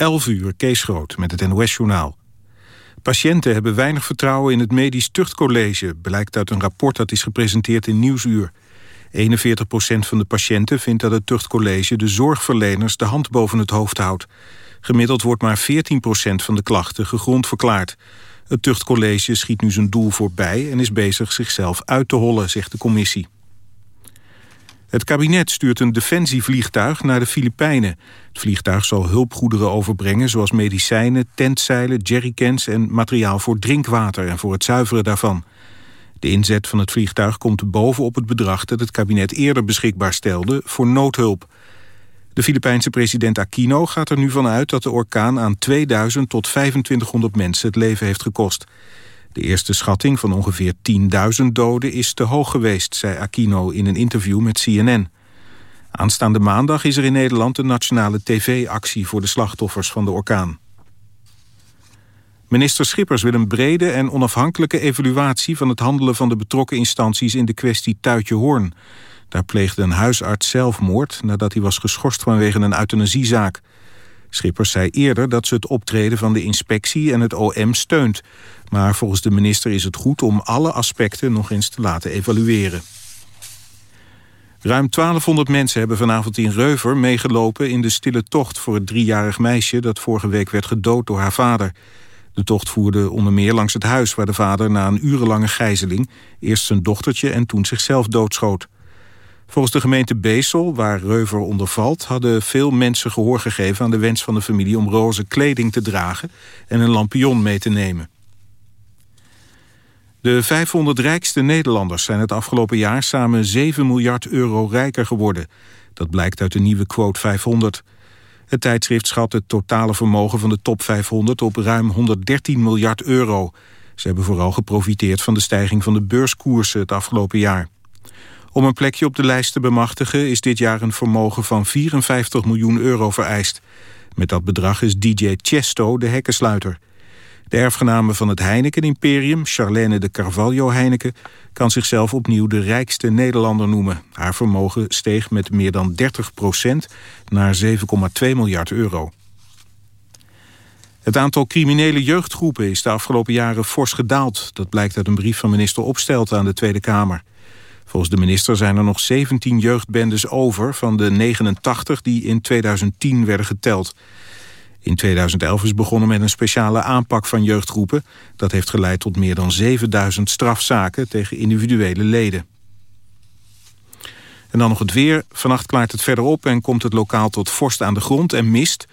11 uur, Kees Groot, met het NOS-journaal. Patiënten hebben weinig vertrouwen in het medisch tuchtcollege... blijkt uit een rapport dat is gepresenteerd in Nieuwsuur. 41% van de patiënten vindt dat het tuchtcollege... de zorgverleners de hand boven het hoofd houdt. Gemiddeld wordt maar 14% van de klachten gegrond verklaard. Het tuchtcollege schiet nu zijn doel voorbij... en is bezig zichzelf uit te hollen, zegt de commissie. Het kabinet stuurt een defensievliegtuig naar de Filipijnen. Het vliegtuig zal hulpgoederen overbrengen zoals medicijnen, tentzeilen, jerrycans en materiaal voor drinkwater en voor het zuiveren daarvan. De inzet van het vliegtuig komt bovenop het bedrag dat het kabinet eerder beschikbaar stelde voor noodhulp. De Filipijnse president Aquino gaat er nu van uit dat de orkaan aan 2000 tot 2500 mensen het leven heeft gekost. De eerste schatting van ongeveer 10.000 doden is te hoog geweest, zei Aquino in een interview met CNN. Aanstaande maandag is er in Nederland een nationale tv-actie voor de slachtoffers van de orkaan. Minister Schippers wil een brede en onafhankelijke evaluatie van het handelen van de betrokken instanties in de kwestie Tuitje Hoorn. Daar pleegde een huisarts zelfmoord nadat hij was geschorst vanwege een euthanasiezaak. Schippers zei eerder dat ze het optreden van de inspectie en het OM steunt. Maar volgens de minister is het goed om alle aspecten nog eens te laten evalueren. Ruim 1200 mensen hebben vanavond in Reuver meegelopen in de stille tocht voor het driejarig meisje dat vorige week werd gedood door haar vader. De tocht voerde onder meer langs het huis waar de vader na een urenlange gijzeling eerst zijn dochtertje en toen zichzelf doodschoot. Volgens de gemeente Beesel, waar Reuver onder valt... hadden veel mensen gehoor gegeven aan de wens van de familie... om roze kleding te dragen en een lampion mee te nemen. De 500 rijkste Nederlanders zijn het afgelopen jaar... samen 7 miljard euro rijker geworden. Dat blijkt uit de nieuwe quote 500. Het tijdschrift schat het totale vermogen van de top 500 op ruim 113 miljard euro. Ze hebben vooral geprofiteerd van de stijging van de beurskoersen het afgelopen jaar. Om een plekje op de lijst te bemachtigen is dit jaar een vermogen van 54 miljoen euro vereist. Met dat bedrag is DJ Chesto de hekkensluiter. De erfgename van het Heineken-imperium, Charlene de Carvalho Heineken... kan zichzelf opnieuw de rijkste Nederlander noemen. Haar vermogen steeg met meer dan 30 procent naar 7,2 miljard euro. Het aantal criminele jeugdgroepen is de afgelopen jaren fors gedaald. Dat blijkt uit een brief van minister Opstelten aan de Tweede Kamer. Volgens de minister zijn er nog 17 jeugdbendes over... van de 89 die in 2010 werden geteld. In 2011 is begonnen met een speciale aanpak van jeugdgroepen. Dat heeft geleid tot meer dan 7000 strafzaken tegen individuele leden. En dan nog het weer. Vannacht klaart het verder op en komt het lokaal tot vorst aan de grond en mist.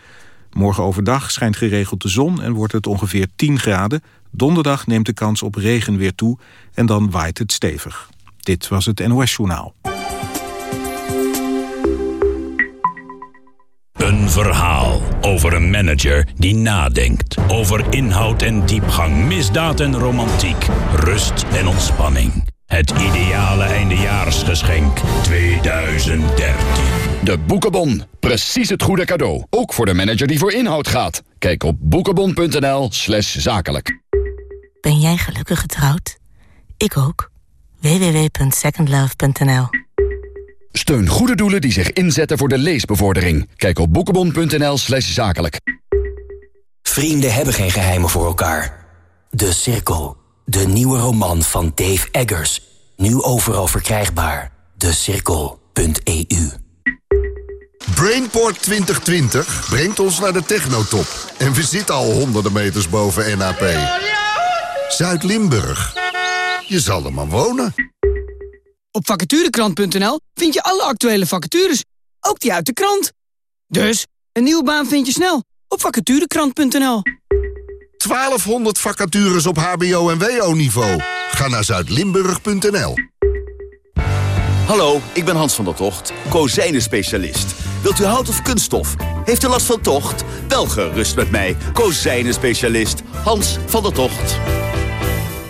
Morgen overdag schijnt geregeld de zon en wordt het ongeveer 10 graden. Donderdag neemt de kans op regen weer toe en dan waait het stevig. Dit was het NOS Journaal. Een verhaal over een manager die nadenkt. Over inhoud en diepgang, misdaad en romantiek, rust en ontspanning. Het ideale eindejaarsgeschenk 2013. De Boekenbon. Precies het goede cadeau. Ook voor de manager die voor inhoud gaat. Kijk op boekenbon.nl slash zakelijk. Ben jij gelukkig getrouwd? Ik ook www.secondlove.nl Steun goede doelen die zich inzetten voor de leesbevordering. Kijk op boekenbon.nl slash zakelijk. Vrienden hebben geen geheimen voor elkaar. De Cirkel. De nieuwe roman van Dave Eggers. Nu overal verkrijgbaar. DeCirkel.eu Brainport 2020 brengt ons naar de technotop. En we zitten al honderden meters boven NAP. Zuid-Limburg je zal er maar wonen. Op vacaturekrant.nl vind je alle actuele vacatures, ook die uit de krant. Dus, een nieuwe baan vind je snel op vacaturekrant.nl. 1200 vacatures op hbo- en wo-niveau. Ga naar zuidlimburg.nl. Hallo, ik ben Hans van der Tocht, kozijnen-specialist. Wilt u hout of kunststof? Heeft u last van tocht? Wel gerust met mij, kozijnen-specialist Hans van der Tocht.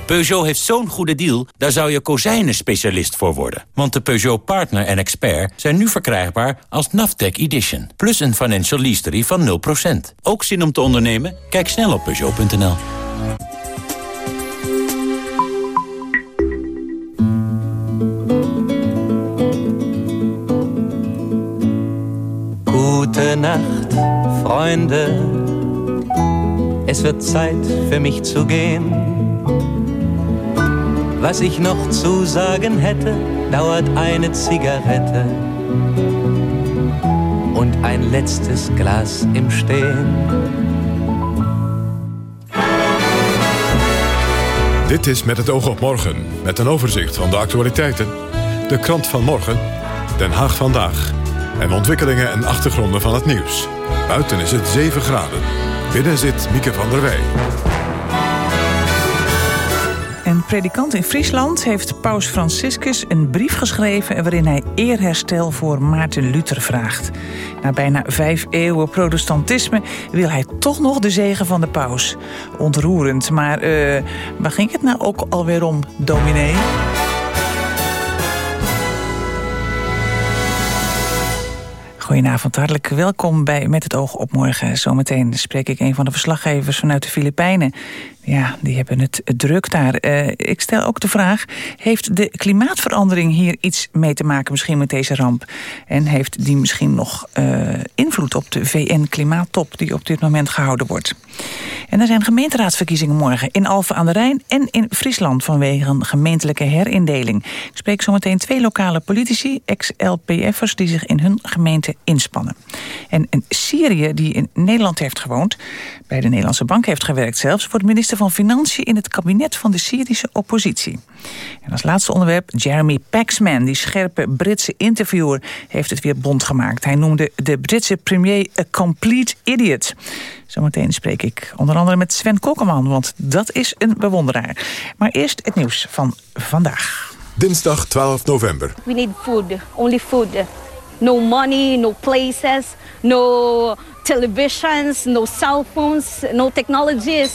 Peugeot heeft zo'n goede deal, daar zou je kozijnen-specialist voor worden. Want de Peugeot Partner en Expert zijn nu verkrijgbaar als Naftec Edition. Plus een financial lease van 0%. Ook zin om te ondernemen? Kijk snel op Peugeot.nl. Nacht, Freunde. Es wird Zeit für mich zu gehen. Was ich noch zu sagen hätte, dauert eine Zigarette und ein letztes Glas im Stehen. Dit is Met het oog op morgen, met een overzicht van de actualiteiten. De krant van morgen, Den Haag vandaag. En ontwikkelingen en achtergronden van het nieuws. Buiten is het 7 graden. Binnen zit Mieke van der Wij. Predikant in Friesland heeft paus Franciscus een brief geschreven... waarin hij eerherstel voor Maarten Luther vraagt. Na bijna vijf eeuwen protestantisme wil hij toch nog de zegen van de paus. Ontroerend, maar uh, waar ging het nou ook alweer om, dominee? Goedenavond, hartelijk welkom bij Met het oog op morgen. Zometeen spreek ik een van de verslaggevers vanuit de Filipijnen. Ja, die hebben het druk daar. Uh, ik stel ook de vraag, heeft de klimaatverandering hier iets mee te maken misschien met deze ramp? En heeft die misschien nog uh, invloed op de VN-klimaattop die op dit moment gehouden wordt? En er zijn gemeenteraadsverkiezingen morgen in Alphen aan de Rijn en in Friesland vanwege een gemeentelijke herindeling. Ik spreek zometeen twee lokale politici, ex-LPF'ers, die zich in hun gemeente inspannen. En een Syrië die in Nederland heeft gewoond, bij de Nederlandse Bank heeft gewerkt zelfs, wordt minister van Financiën in het kabinet van de Syrische oppositie. En als laatste onderwerp Jeremy Paxman, die scherpe Britse interviewer, heeft het weer bond gemaakt. Hij noemde de Britse premier a complete idiot. Zometeen spreek ik onder andere met Sven Kokkeman, want dat is een bewonderaar. Maar eerst het nieuws van vandaag. Dinsdag 12 november. We need food, only food. No money, no places, no televisions, no cell phones, no technologies.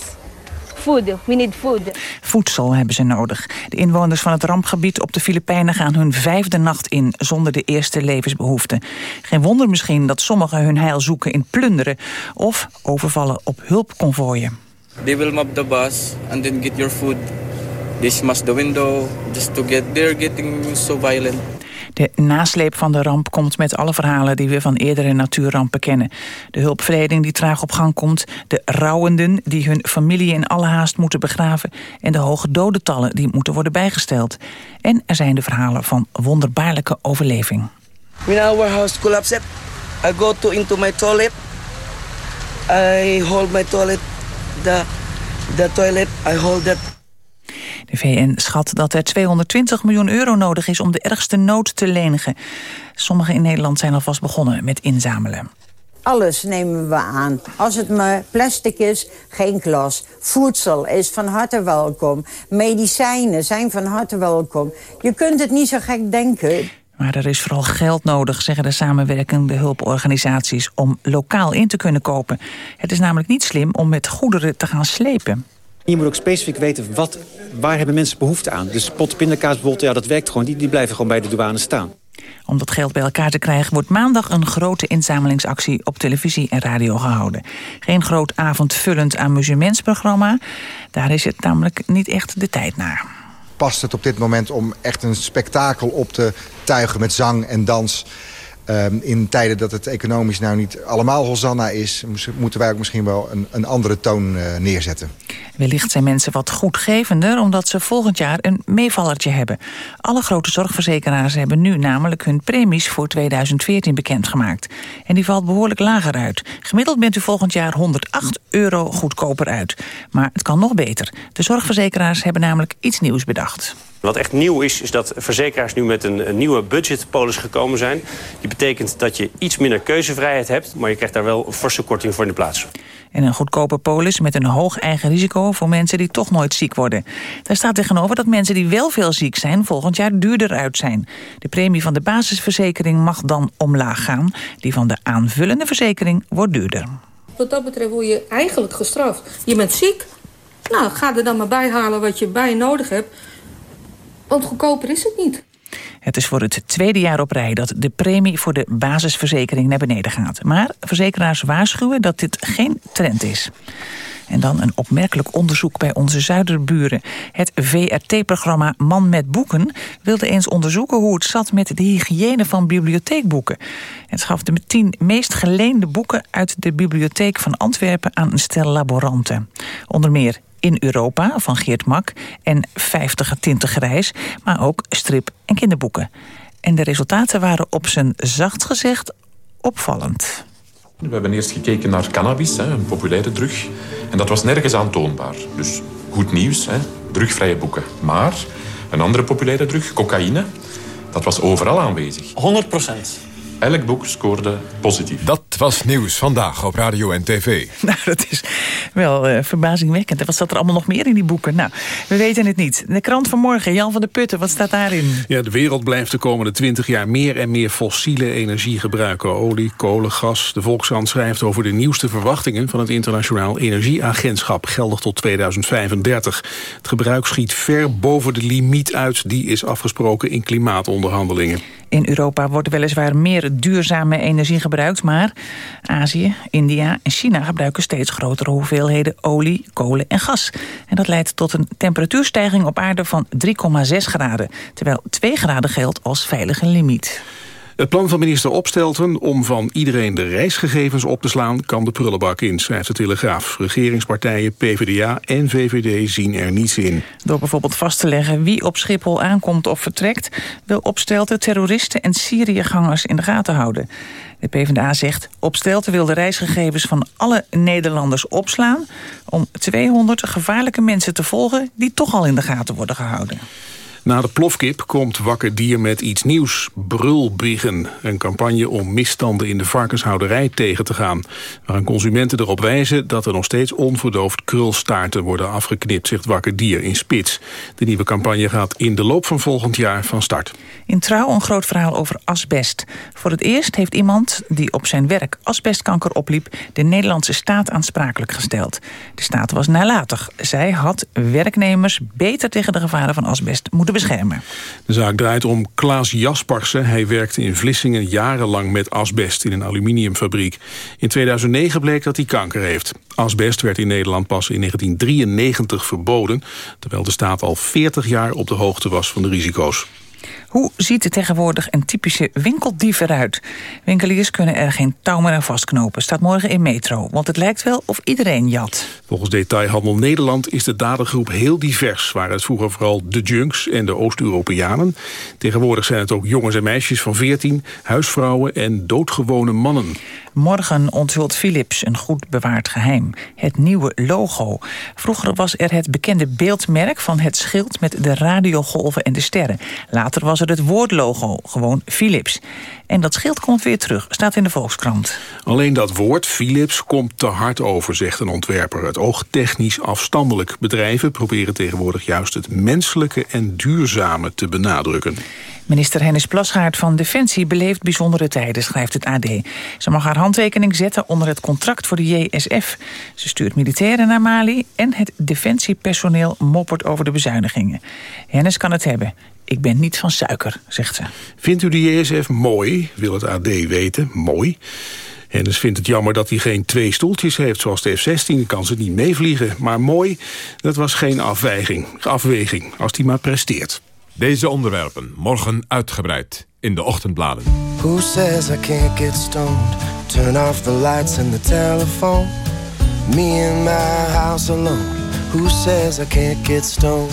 Food. We need food. Voedsel hebben ze nodig. De inwoners van het rampgebied op de Filipijnen gaan hun vijfde nacht in zonder de eerste levensbehoeften. Geen wonder misschien dat sommigen hun heil zoeken in plunderen of overvallen op hulpconvooien. They will mob the bus and then get your food. They smash the window just to get. They're getting so violent. De nasleep van de ramp komt met alle verhalen die we van eerdere natuurrampen kennen. De hulpverlening die traag op gang komt, de rouwenden die hun familie in alle haast moeten begraven en de hoge dodentallen die moeten worden bijgesteld. En er zijn de verhalen van wonderbaarlijke overleving. When our house collapsed, I go to into my toilet. I hold my toilet, the, the toilet, I hold that de VN schat dat er 220 miljoen euro nodig is om de ergste nood te lenigen. Sommigen in Nederland zijn alvast begonnen met inzamelen. Alles nemen we aan. Als het maar plastic is, geen glas. Voedsel is van harte welkom. Medicijnen zijn van harte welkom. Je kunt het niet zo gek denken. Maar er is vooral geld nodig, zeggen de samenwerkende hulporganisaties... om lokaal in te kunnen kopen. Het is namelijk niet slim om met goederen te gaan slepen. Je moet ook specifiek weten, wat, waar hebben mensen behoefte aan? Dus pot pindakaas bijvoorbeeld, ja, dat werkt gewoon. Die, die blijven gewoon bij de douane staan. Om dat geld bij elkaar te krijgen wordt maandag een grote inzamelingsactie op televisie en radio gehouden. Geen groot avondvullend amusementsprogramma. Daar is het namelijk niet echt de tijd naar. Past het op dit moment om echt een spektakel op te tuigen met zang en dans... Um, in tijden dat het economisch nou niet allemaal Hosanna is... moeten wij ook misschien wel een, een andere toon uh, neerzetten. Wellicht zijn mensen wat goedgevender... omdat ze volgend jaar een meevallertje hebben. Alle grote zorgverzekeraars hebben nu namelijk hun premies... voor 2014 bekendgemaakt. En die valt behoorlijk lager uit. Gemiddeld bent u volgend jaar 108 euro goedkoper uit. Maar het kan nog beter. De zorgverzekeraars hebben namelijk iets nieuws bedacht. Wat echt nieuw is, is dat verzekeraars nu met een, een nieuwe budgetpolis gekomen zijn. Die betekent dat je iets minder keuzevrijheid hebt... maar je krijgt daar wel een forse korting voor in de plaats. En een goedkope polis met een hoog eigen risico voor mensen die toch nooit ziek worden. Daar staat tegenover dat mensen die wel veel ziek zijn volgend jaar duurder uit zijn. De premie van de basisverzekering mag dan omlaag gaan. Die van de aanvullende verzekering wordt duurder. Wat dat betreft word je eigenlijk gestraft. Je bent ziek, nou ga er dan maar bij halen wat je bij nodig hebt. Want goedkoper is het niet. Het is voor het tweede jaar op rij dat de premie voor de basisverzekering naar beneden gaat. Maar verzekeraars waarschuwen dat dit geen trend is. En dan een opmerkelijk onderzoek bij onze zuiderburen. Het VRT-programma Man met Boeken wilde eens onderzoeken hoe het zat met de hygiëne van bibliotheekboeken. Het gaf de tien meest geleende boeken uit de bibliotheek van Antwerpen aan een stel laboranten. Onder meer in Europa van Geert Mak en 50 tinten grijs, maar ook strip- en kinderboeken. En de resultaten waren op zijn zacht gezegd opvallend. We hebben eerst gekeken naar cannabis, een populaire drug. En dat was nergens aantoonbaar. Dus goed nieuws, drugvrije boeken. Maar een andere populaire drug, cocaïne, dat was overal aanwezig. 100 procent. Elk boek scoorde positief. Dat was nieuws vandaag op radio en tv. Nou, dat is wel uh, verbazingwekkend. En wat zat er allemaal nog meer in die boeken? Nou, we weten het niet. De krant van morgen, Jan van der Putten, wat staat daarin? Ja, de wereld blijft de komende twintig jaar meer en meer fossiele energie gebruiken. Olie, kolen, gas. De Volkskrant schrijft over de nieuwste verwachtingen... van het Internationaal Energieagentschap, geldig tot 2035. Het gebruik schiet ver boven de limiet uit... die is afgesproken in klimaatonderhandelingen. In Europa wordt weliswaar meer duurzame energie gebruikt... maar Azië, India en China gebruiken steeds grotere hoeveelheden olie, kolen en gas. En dat leidt tot een temperatuurstijging op aarde van 3,6 graden... terwijl 2 graden geldt als veilige limiet. Het plan van minister Opstelten om van iedereen de reisgegevens op te slaan... kan de prullenbak in, schrijft de Telegraaf. Regeringspartijen PvdA en VVD zien er niets in. Door bijvoorbeeld vast te leggen wie op Schiphol aankomt of vertrekt... wil Opstelten terroristen en Syriëgangers in de gaten houden. De PvdA zegt, Opstelten wil de reisgegevens van alle Nederlanders opslaan... om 200 gevaarlijke mensen te volgen die toch al in de gaten worden gehouden. Na de plofkip komt Wakker Dier met iets nieuws. Brulbiggen, een campagne om misstanden in de varkenshouderij tegen te gaan. Waarin consumenten erop wijzen dat er nog steeds onverdoofd krulstaarten worden afgeknipt, zegt Wakker Dier in Spits. De nieuwe campagne gaat in de loop van volgend jaar van start. In Trouw een groot verhaal over asbest. Voor het eerst heeft iemand die op zijn werk asbestkanker opliep... de Nederlandse staat aansprakelijk gesteld. De staat was nalatig. Zij had werknemers beter tegen de gevaren van asbest moeten beschermen. De zaak draait om Klaas Jaspersen. Hij werkte in Vlissingen jarenlang met asbest in een aluminiumfabriek. In 2009 bleek dat hij kanker heeft. Asbest werd in Nederland pas in 1993 verboden... terwijl de staat al 40 jaar op de hoogte was van de risico's. Hoe ziet er tegenwoordig een typische winkeldief eruit? Winkeliers kunnen er geen touw meer aan vastknopen. Staat morgen in Metro, want het lijkt wel of iedereen jat. Volgens Detailhandel Nederland is de dadergroep heel divers. Waren het vroeger vooral de junks en de Oost-Europeanen. Tegenwoordig zijn het ook jongens en meisjes van 14, huisvrouwen en doodgewone mannen. Morgen onthult Philips een goed bewaard geheim. Het nieuwe logo. Vroeger was er het bekende beeldmerk van het schild... met de radiogolven en de sterren. Later was er het woordlogo, gewoon Philips. En dat schild komt weer terug, staat in de Volkskrant. Alleen dat woord Philips komt te hard over, zegt een ontwerper. Het oogtechnisch afstandelijk. Bedrijven proberen tegenwoordig juist het menselijke en duurzame te benadrukken. Minister Hennis Plasgaard van Defensie beleeft bijzondere tijden, schrijft het AD. Ze mag haar handtekening zetten onder het contract voor de JSF. Ze stuurt militairen naar Mali en het defensiepersoneel moppert over de bezuinigingen. Hennis kan het hebben. Ik ben niet van suiker, zegt ze. Vindt u de JSF mooi, wil het AD weten. Mooi. Hennis vindt het jammer dat hij geen twee stoeltjes heeft, zoals de F-16. kan ze niet meevliegen. Maar mooi, dat was geen afweging, afweging, als hij maar presteert. Deze onderwerpen morgen uitgebreid in de ochtendbladen. Who says I can't get stoned? Turn off the lights and the telephone. Me in my house alone. Who says I can't get stoned?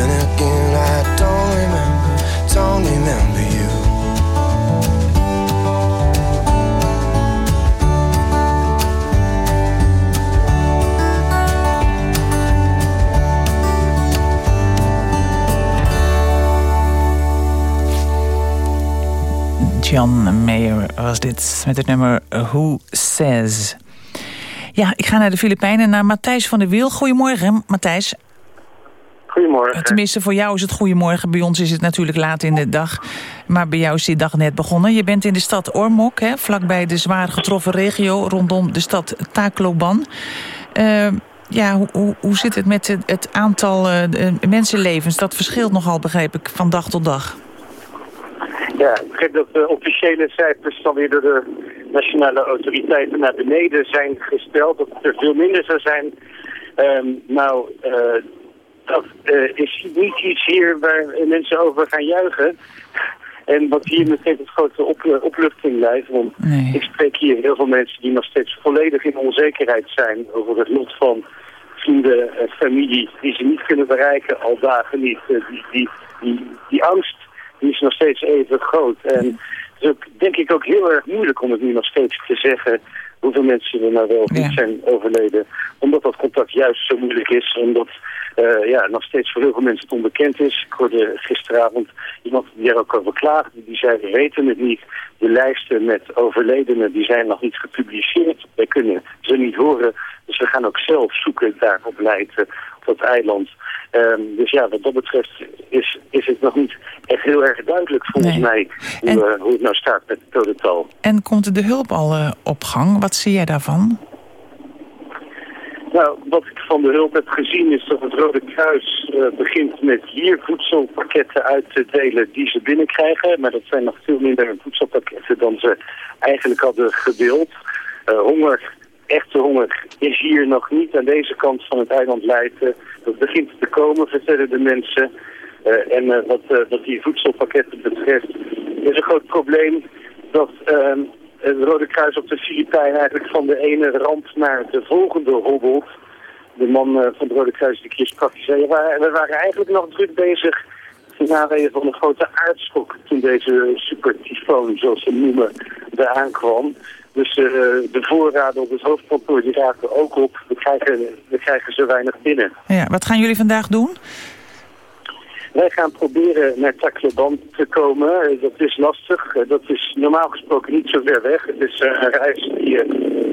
Then again, I don't remember, don't remember you. John Mayer was dit met het nummer Who Says. Ja, ik ga naar de Filipijnen, naar Matthijs van der Wiel. Goedemorgen, Matthijs. Goedemorgen. Tenminste, voor jou is het goedemorgen. Bij ons is het natuurlijk laat in de dag. Maar bij jou is die dag net begonnen. Je bent in de stad Ormok, hè, vlakbij de zwaar getroffen regio... rondom de stad Tacloban. Uh, ja, hoe, hoe, hoe zit het met het, aantal uh, mensenlevens? Dat verschilt nogal, begreep ik, van dag tot dag. Ja, ik begreep dat de officiële cijfers dan weer door de nationale autoriteiten naar beneden zijn gesteld. Dat er veel minder zou zijn. Um, nou, uh, dat uh, is niet iets hier waar mensen over gaan juichen. En wat hier meteen het grote op, opluchting leidt. Want nee. ik spreek hier heel veel mensen die nog steeds volledig in onzekerheid zijn over het lot van vrienden en familie die ze niet kunnen bereiken, al dagen niet. Uh, die, die, die, die angst die is nog steeds even groot. En het is ook, denk ik ook heel erg moeilijk om het nu nog steeds te zeggen hoeveel mensen er nou wel of niet ja. zijn overleden. Omdat dat contact juist zo moeilijk is. Omdat uh, ja, nog steeds voor heel veel mensen het onbekend is. Ik hoorde gisteravond iemand die er ook over klaagde. Die zei, we weten het niet. De lijsten met overledenen die zijn nog niet gepubliceerd. Wij kunnen ze niet horen. Dus we gaan ook zelf zoeken daar op Leiden, op dat eiland. Um, dus ja, wat dat betreft is, is het nog niet echt heel erg duidelijk volgens nee. mij hoe, en, uh, hoe het nou staat met het dodental. En komt de hulp al op gang? Wat zie jij daarvan? Nou, wat ik van de hulp heb gezien is dat het Rode Kruis uh, begint met hier voedselpakketten uit te delen die ze binnenkrijgen. Maar dat zijn nog veel minder voedselpakketten dan ze eigenlijk hadden gewild. Uh, honger, echte honger, is hier nog niet aan deze kant van het eiland Leiden. Dat begint te komen, vertellen de mensen. Uh, en wat, wat die voedselpakketten betreft is een groot probleem dat het Rode Kruis op de Filipijnen eigenlijk van de ene ramp naar de volgende hobbelt. De man van het Rode Kruis die sprak, die zei, we waren eigenlijk nog druk bezig ten nadele van een grote aardschok toen deze supertyfoon, zoals ze noemen, eraan kwam. Dus uh, de voorraden op het hoofdkantoor die raken ook op. We krijgen, we krijgen zo weinig binnen. Ja, wat gaan jullie vandaag doen? Wij gaan proberen naar Tacloban te komen. Dat is lastig. Dat is normaal gesproken niet zo ver weg. Het is een reis die je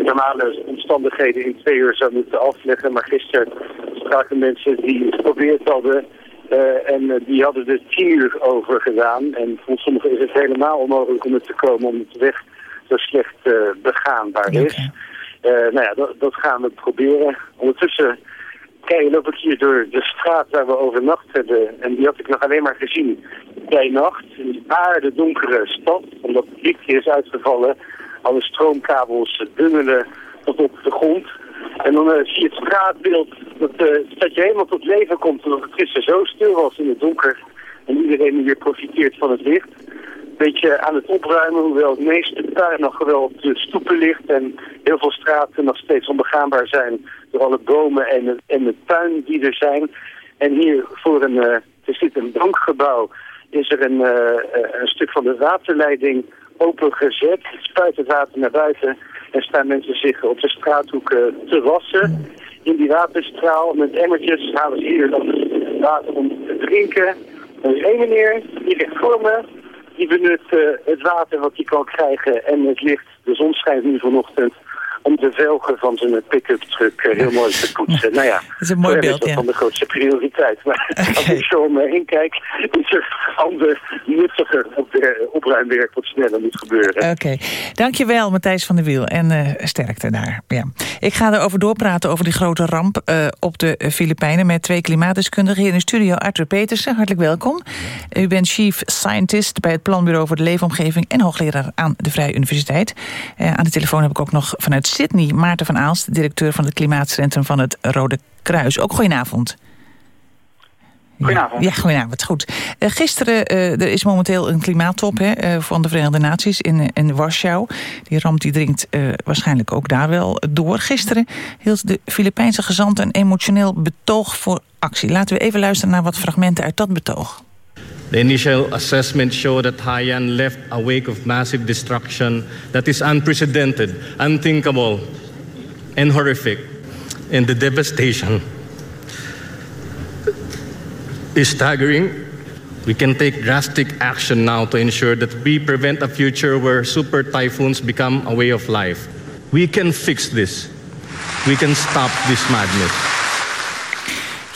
normale omstandigheden in twee uur zou moeten afleggen. Maar gisteren spraken mensen die het geprobeerd hadden. Uh, en die hadden er tien uur over gedaan. En voor sommigen is het helemaal onmogelijk om er te komen om de weg zo slecht uh, begaanbaar is. Okay. nou ja, dat, dat, gaan we proberen. Ondertussen kijk, loop ik hier door de straat waar we overnacht hebben. En die had ik nog alleen maar gezien bij nacht. Een aarde donkere stad, omdat het lichtje is uitgevallen. Alle stroomkabels bungelen tot op de grond. En dan uh, zie je het straatbeeld dat, uh, dat je helemaal tot leven komt. Omdat het gisteren zo stil was in het donker. En iedereen weer profiteert van het licht. Beetje aan het opruimen, hoewel het meeste puin nog wel op de stoepen ligt en heel veel straten nog steeds onbegaanbaar zijn door alle bomen en het, en die er zijn. En hier voor een, uh, er zit een bankgebouw, is er een, uh, een stuk van de waterleiding opengezet. Spuit het water naar buiten en staan mensen zich op de straathoeken te wassen. In die waterstraal met emmertjes halen ze hier dan water om te drinken. Er is één meneer, die ligt voor me, die benut uh, het water wat hij kan krijgen en het licht. De zon schijnt nu vanochtend om de velgen van zijn pick-up truck uh, heel mooi te poetsen. nou ja, dat is een mooi beeld, is dat ja. van de grootste prioriteit. Maar okay. als ik zo om me heen kijk, is er ander nuttiger opruimwerk wat sneller moet gebeuren. Oké, okay. dankjewel Matthijs van der Wiel en uh, sterkte daar. Ja. Ik ga erover doorpraten over die grote ramp uh, op de Filipijnen met twee klimaatdeskundigen hier in de studio. Arthur Petersen, hartelijk welkom. U bent chief scientist bij het Planbureau voor de Leefomgeving en hoogleraar aan de Vrije Universiteit. Uh, aan de telefoon heb ik ook nog vanuit Sydney Maarten van Aalst, directeur van het Klimaatcentrum van het Rode Kruis. Ook goedenavond. Goedenavond. Ja, goedenavond. Goed. Uh, gisteren, uh, er is momenteel een klimaattop hè, uh, van de Verenigde Naties in, in Warschau. Die ramp die dringt waarschijnlijk ook daar wel door. Gisteren hield de Filipijnse gezant een emotioneel betoog voor actie. Laten we even luisteren naar wat fragmenten uit dat betoog. The initial assessment showed that Haiyan left a wake of massive destruction that is unprecedented, unthinkable, and horrific. And the devastation is staggering. We can take drastic action now to ensure that we prevent a future where super typhoons become a way of life. We can fix this. We can stop this madness.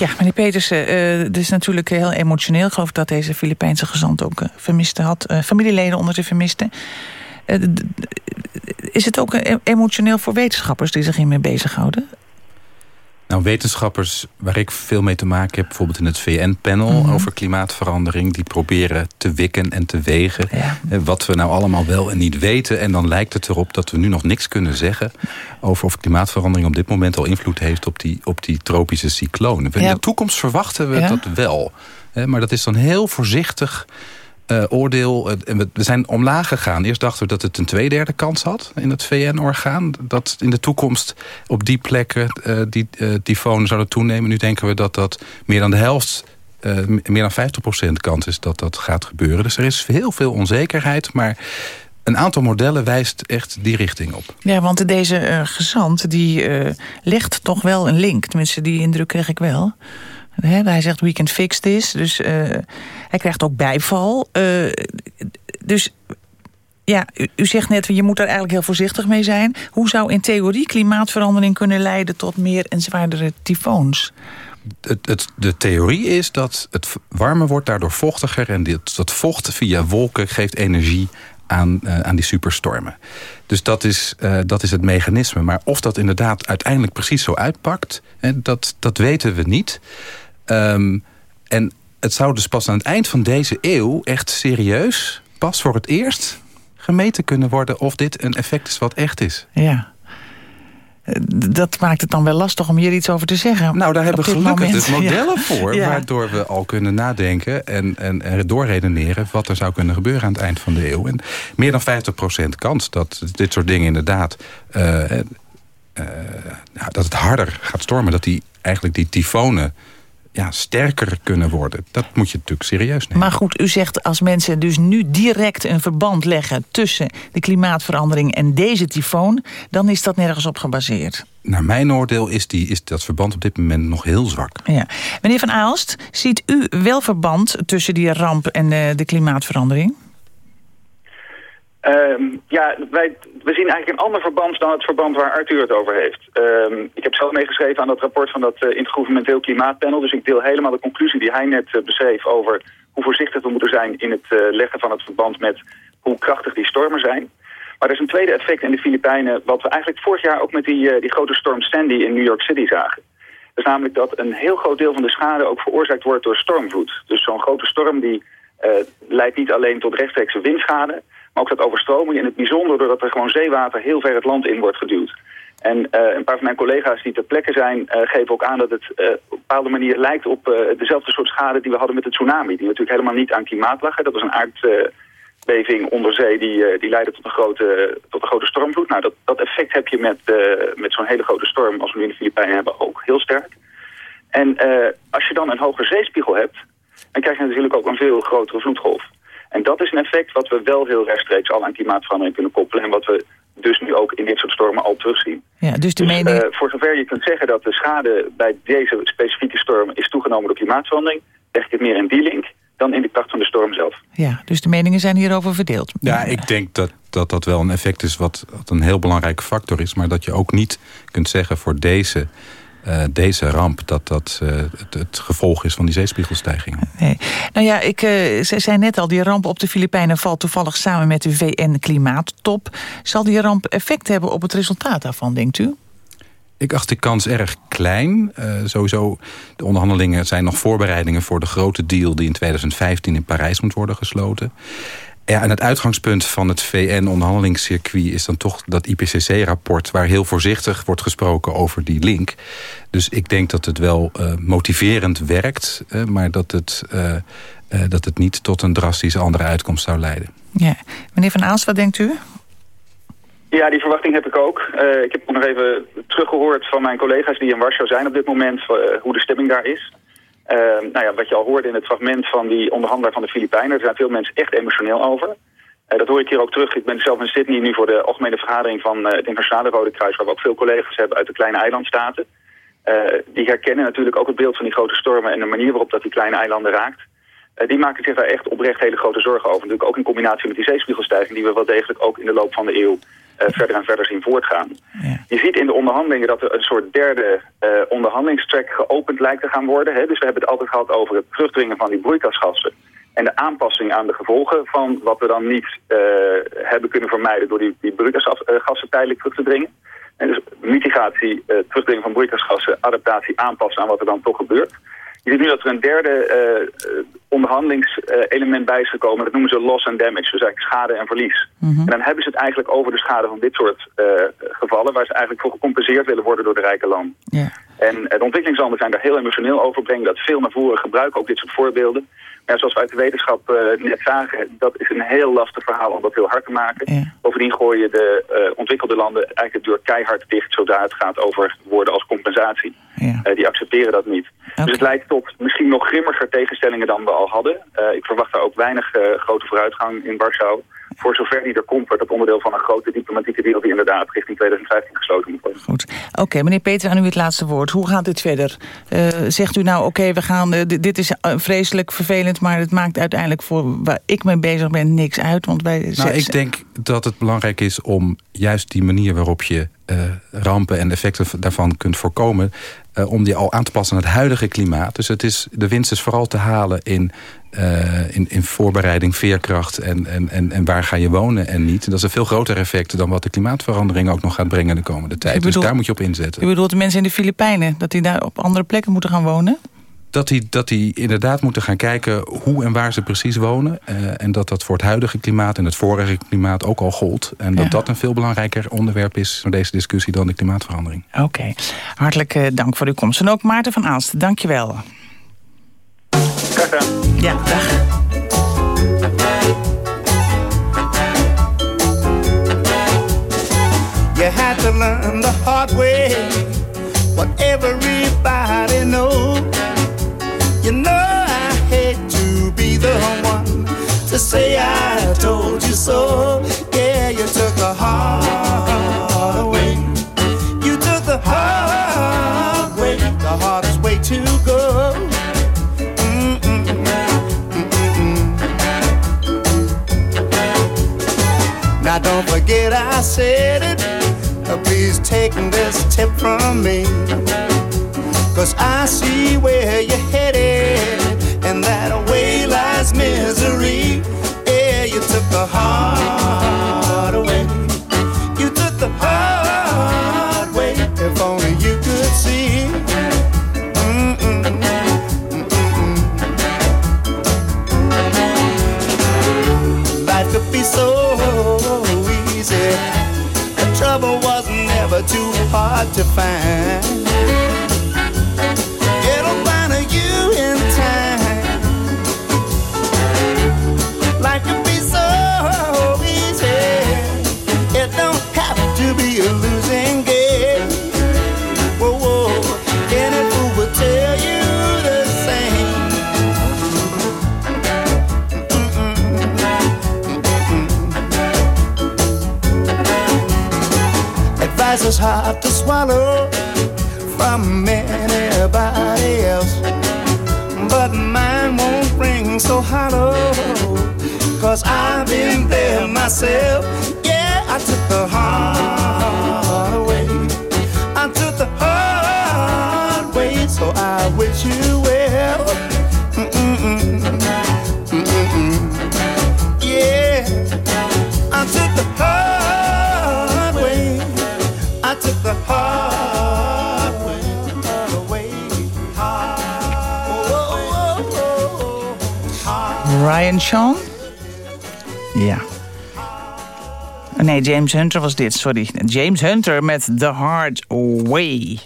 Ja, meneer Petersen, uh, het is natuurlijk heel emotioneel. Ik geloof dat deze Filipijnse gezant ook uh, had. Uh, familieleden onder de vermisten. is het ook emotioneel voor wetenschappers die zich hiermee bezighouden? Nou, wetenschappers waar ik veel mee te maken heb... bijvoorbeeld in het VN-panel mm -hmm. over klimaatverandering... die proberen te wikken en te wegen ja. wat we nou allemaal wel en niet weten. En dan lijkt het erop dat we nu nog niks kunnen zeggen... over of klimaatverandering op dit moment al invloed heeft... op die, op die tropische cyclonen. In ja. de toekomst verwachten we ja. dat wel. Maar dat is dan heel voorzichtig... Uh, oordeel. Uh, we zijn omlaag gegaan. Eerst dachten we dat het een tweederde kans had in het VN-orgaan. Dat in de toekomst op die plekken uh, die tyfonen zouden toenemen. Nu denken we dat dat meer dan de helft, meer dan 50% kans is dat dat gaat gebeuren. Dus er is heel veel onzekerheid. Maar een aantal modellen wijst echt die richting op. Ja, want deze gezant die legt toch wel een link. Tenminste, die indruk kreeg ik wel. Hij zegt, we can fix this. Dus uh, hij krijgt ook bijval. Uh, dus ja, u, u, zegt net, je moet daar eigenlijk heel voorzichtig mee zijn. Hoe zou in theorie klimaatverandering kunnen leiden... tot meer en zwaardere tyfoons? Het, het, de theorie is dat het warmer wordt, daardoor vochtiger... en dit, dat vocht via wolken geeft energie aan, uh, aan die superstormen. Dus dat is, uh, dat is het mechanisme. Maar of dat inderdaad uiteindelijk precies zo uitpakt... Hè, dat, dat weten we niet. Um, en het zou dus pas aan het eind van deze eeuw echt serieus... pas voor het eerst gemeten kunnen worden... of dit een effect is wat echt is. Ja. Dat maakt het dan wel lastig om hier iets over te zeggen. Nou, daar hebben we gelukkig moment. dus modellen ja. voor... Ja. waardoor we al kunnen nadenken en, en, en doorredeneren... wat er zou kunnen gebeuren aan het eind van de eeuw. En meer dan 50% kans dat dit soort dingen inderdaad... Uh, uh, dat het harder gaat stormen. Dat die, eigenlijk die tyfonen ja, sterker kunnen worden. Dat moet je natuurlijk serieus nemen. Maar goed, u zegt als mensen dus nu direct een verband leggen... tussen de klimaatverandering en deze tyfoon... dan is dat nergens op gebaseerd. Naar mijn oordeel is, die, is dat verband op dit moment nog heel zwak. Ja. Meneer Van Aalst, ziet u wel verband tussen die ramp en de, de klimaatverandering? Um, ja, wij, we zien eigenlijk een ander verband dan het verband waar Arthur het over heeft. Um, ik heb zelf meegeschreven aan dat rapport van dat uh, klimaatpanel. Dus ik deel helemaal de conclusie die hij net uh, beschreef over hoe voorzichtig we moeten zijn in het uh, leggen van het verband met hoe krachtig die stormen zijn. Maar er is een tweede effect in de Filipijnen wat we eigenlijk vorig jaar ook met die, die grote storm Sandy in New York City zagen. Dat is namelijk dat een heel groot deel van de schade ook veroorzaakt wordt door stormvloed. Dus zo'n grote storm die leidt niet alleen tot rechtstreekse windschade... Maar ook dat overstroming in het bijzonder doordat er gewoon zeewater heel ver het land in wordt geduwd. En uh, een paar van mijn collega's die ter plekke zijn, uh, geven ook aan dat het uh, op een bepaalde manier lijkt op dezelfde soort schade die we hadden met de tsunami. Die natuurlijk helemaal niet aan klimaat lag. Dat was een aard, beving onder zee die, eh, die leidde tot een grote, tot een grote stormvloed. Nou, dat, dat effect heb je met, eh, met zo'n hele grote storm als we nu in de Filipijnen hebben ook heel sterk. En eh, als je dan een hoger zeespiegel hebt, dan krijg je natuurlijk ook een veel grotere vloedgolf. En dat is een effect wat we wel heel rechtstreeks al aan klimaatverandering kunnen koppelen. En wat we dus nu ook in dit soort stormen al terugzien. Ja, dus de mening... voor zover je kunt zeggen dat de schade bij deze specifieke storm is toegenomen door klimaatverandering, leg ik het meer in die link dan in de kracht van de storm zelf. Ja, dus de meningen zijn hierover verdeeld. Ja, ik denk dat dat, dat wel een effect is wat, wat een heel belangrijke factor is. Maar dat je ook niet kunt zeggen voor deze, uh, deze ramp... dat dat uh, het, het, gevolg is van die zeespiegelstijging. Nee. Nou ja, ik uh, zei net al, die ramp op de Filipijnen... valt toevallig samen met de VN-klimaattop. Zal die ramp effect hebben op het resultaat daarvan, denkt u? Ik acht de kans erg klein. Uh, sowieso, de onderhandelingen zijn nog voorbereidingen voor de grote deal... die in 2015 in Parijs moet worden gesloten. Ja, en het uitgangspunt van het VN-onderhandelingscircuit... is dan toch dat IPCC-rapport... waar heel voorzichtig wordt gesproken over die link. Dus ik denk dat het wel uh, motiverend werkt... Uh, maar dat het, dat het niet tot een drastische andere uitkomst zou leiden. Ja. Meneer Van Aals, wat denkt u? Ja, die verwachting heb ik ook. Uh, ik heb nog even teruggehoord van mijn collega's die in Warschau zijn op dit moment, uh, hoe de stemming daar is. Uh, nou ja, wat je al hoorde in het fragment van die onderhandelaar van de Filipijnen, er zijn veel mensen echt emotioneel over. dat hoor ik hier ook terug. Ik ben zelf in Sydney nu voor de algemene vergadering van het Internationale Rode Kruis, waar we ook veel collega's hebben uit de kleine eilandstaten. die herkennen natuurlijk ook het beeld van die grote stormen en de manier waarop dat die kleine eilanden raakt. die maken zich daar echt oprecht hele grote zorgen over. Natuurlijk ook in combinatie met die zeespiegelstijging die we wel degelijk ook in de loop van de eeuw verder en verder zien voortgaan. Ja. Je ziet in de onderhandelingen dat er een soort derde uh, onderhandelingstrack geopend lijkt te gaan worden. Hè? Dus we hebben het altijd gehad over het terugdringen van die broeikasgassen. En de aanpassing aan de gevolgen van wat we dan niet uh, hebben kunnen vermijden... door die, die broeikasgassen tijdelijk terug te dringen. En dus mitigatie, terugdringen van broeikasgassen, adaptatie, aanpassen aan wat er dan toch gebeurt. Je ziet nu dat er een derde uh, onderhandelingselement bij is gekomen. Dat noemen ze loss and damage, dus eigenlijk schade en verlies. Mm -hmm. En dan hebben ze het eigenlijk over de schade van dit soort uh, gevallen... waar ze eigenlijk voor gecompenseerd willen worden door de rijke landen. Yeah. En de ontwikkelingslanden zijn daar heel emotioneel over, brengen dat veel naar voren, gebruiken ook dit soort voorbeelden. Maar zoals we uit de wetenschap uh, net zagen, dat is een heel lastig verhaal om dat heel hard te maken. Bovendien gooien de uh, ontwikkelde landen eigenlijk de deur keihard dicht zodra het gaat over woorden als compensatie. Yeah. Uh, die accepteren dat niet. Okay. Dus het leidt tot misschien nog grimmiger tegenstellingen dan we al hadden. ik verwacht daar ook weinig grote vooruitgang in Warschau voor zover die er komt, wordt dat onderdeel van een grote diplomatieke deal die inderdaad richting 2015 gesloten moet worden. Goed. Oké, okay, meneer Peter, aan u het laatste woord. Hoe gaat dit verder? Uh, zegt u nou, oké, okay, we gaan. Uh, dit is vreselijk vervelend, maar het maakt uiteindelijk voor waar ik mee bezig ben niks uit. Want wij nou, ik denk dat het belangrijk is om juist die manier waarop je rampen en effecten daarvan kunt voorkomen... Uh, om die al aan te passen aan het huidige klimaat. Dus het is, de winst is vooral te halen in, uh, in, in voorbereiding, veerkracht... En, en, en, en waar ga je wonen en niet. Dat is een veel groter effect dan wat de klimaatverandering ook nog gaat brengen de komende tijd. bedoelt, dus daar moet je op inzetten. U bedoelt de mensen in de Filipijnen, dat die daar op andere plekken moeten gaan wonen? Dat die, dat die inderdaad moeten gaan kijken hoe en waar ze precies wonen. Uh, en dat dat voor het huidige klimaat en het vorige klimaat ook al gold. En dat ja. dat een veel belangrijker onderwerp is voor deze discussie dan de klimaatverandering. Oké, okay. hartelijk uh, dank voor uw komst. En ook Maarten van Aalst, dank je wel. Ja, dag. You had to learn the hard way What everybody knows the one to say I told you so. Yeah, you took the hard way. You took the hard way, the hardest way to go. Now don't forget I said it. Please take this tip from me. Cause I see where you're so easy, and trouble was never too hard to find. As hard to swallow from anybody else. But mine won't ring so hollow, cause I've been there myself. Yeah, I took the hard way. I took the hard way, so I wish you. Ryan Sean? Ja. Nee, James Hunter was dit, sorry. James Hunter met The Hard Way.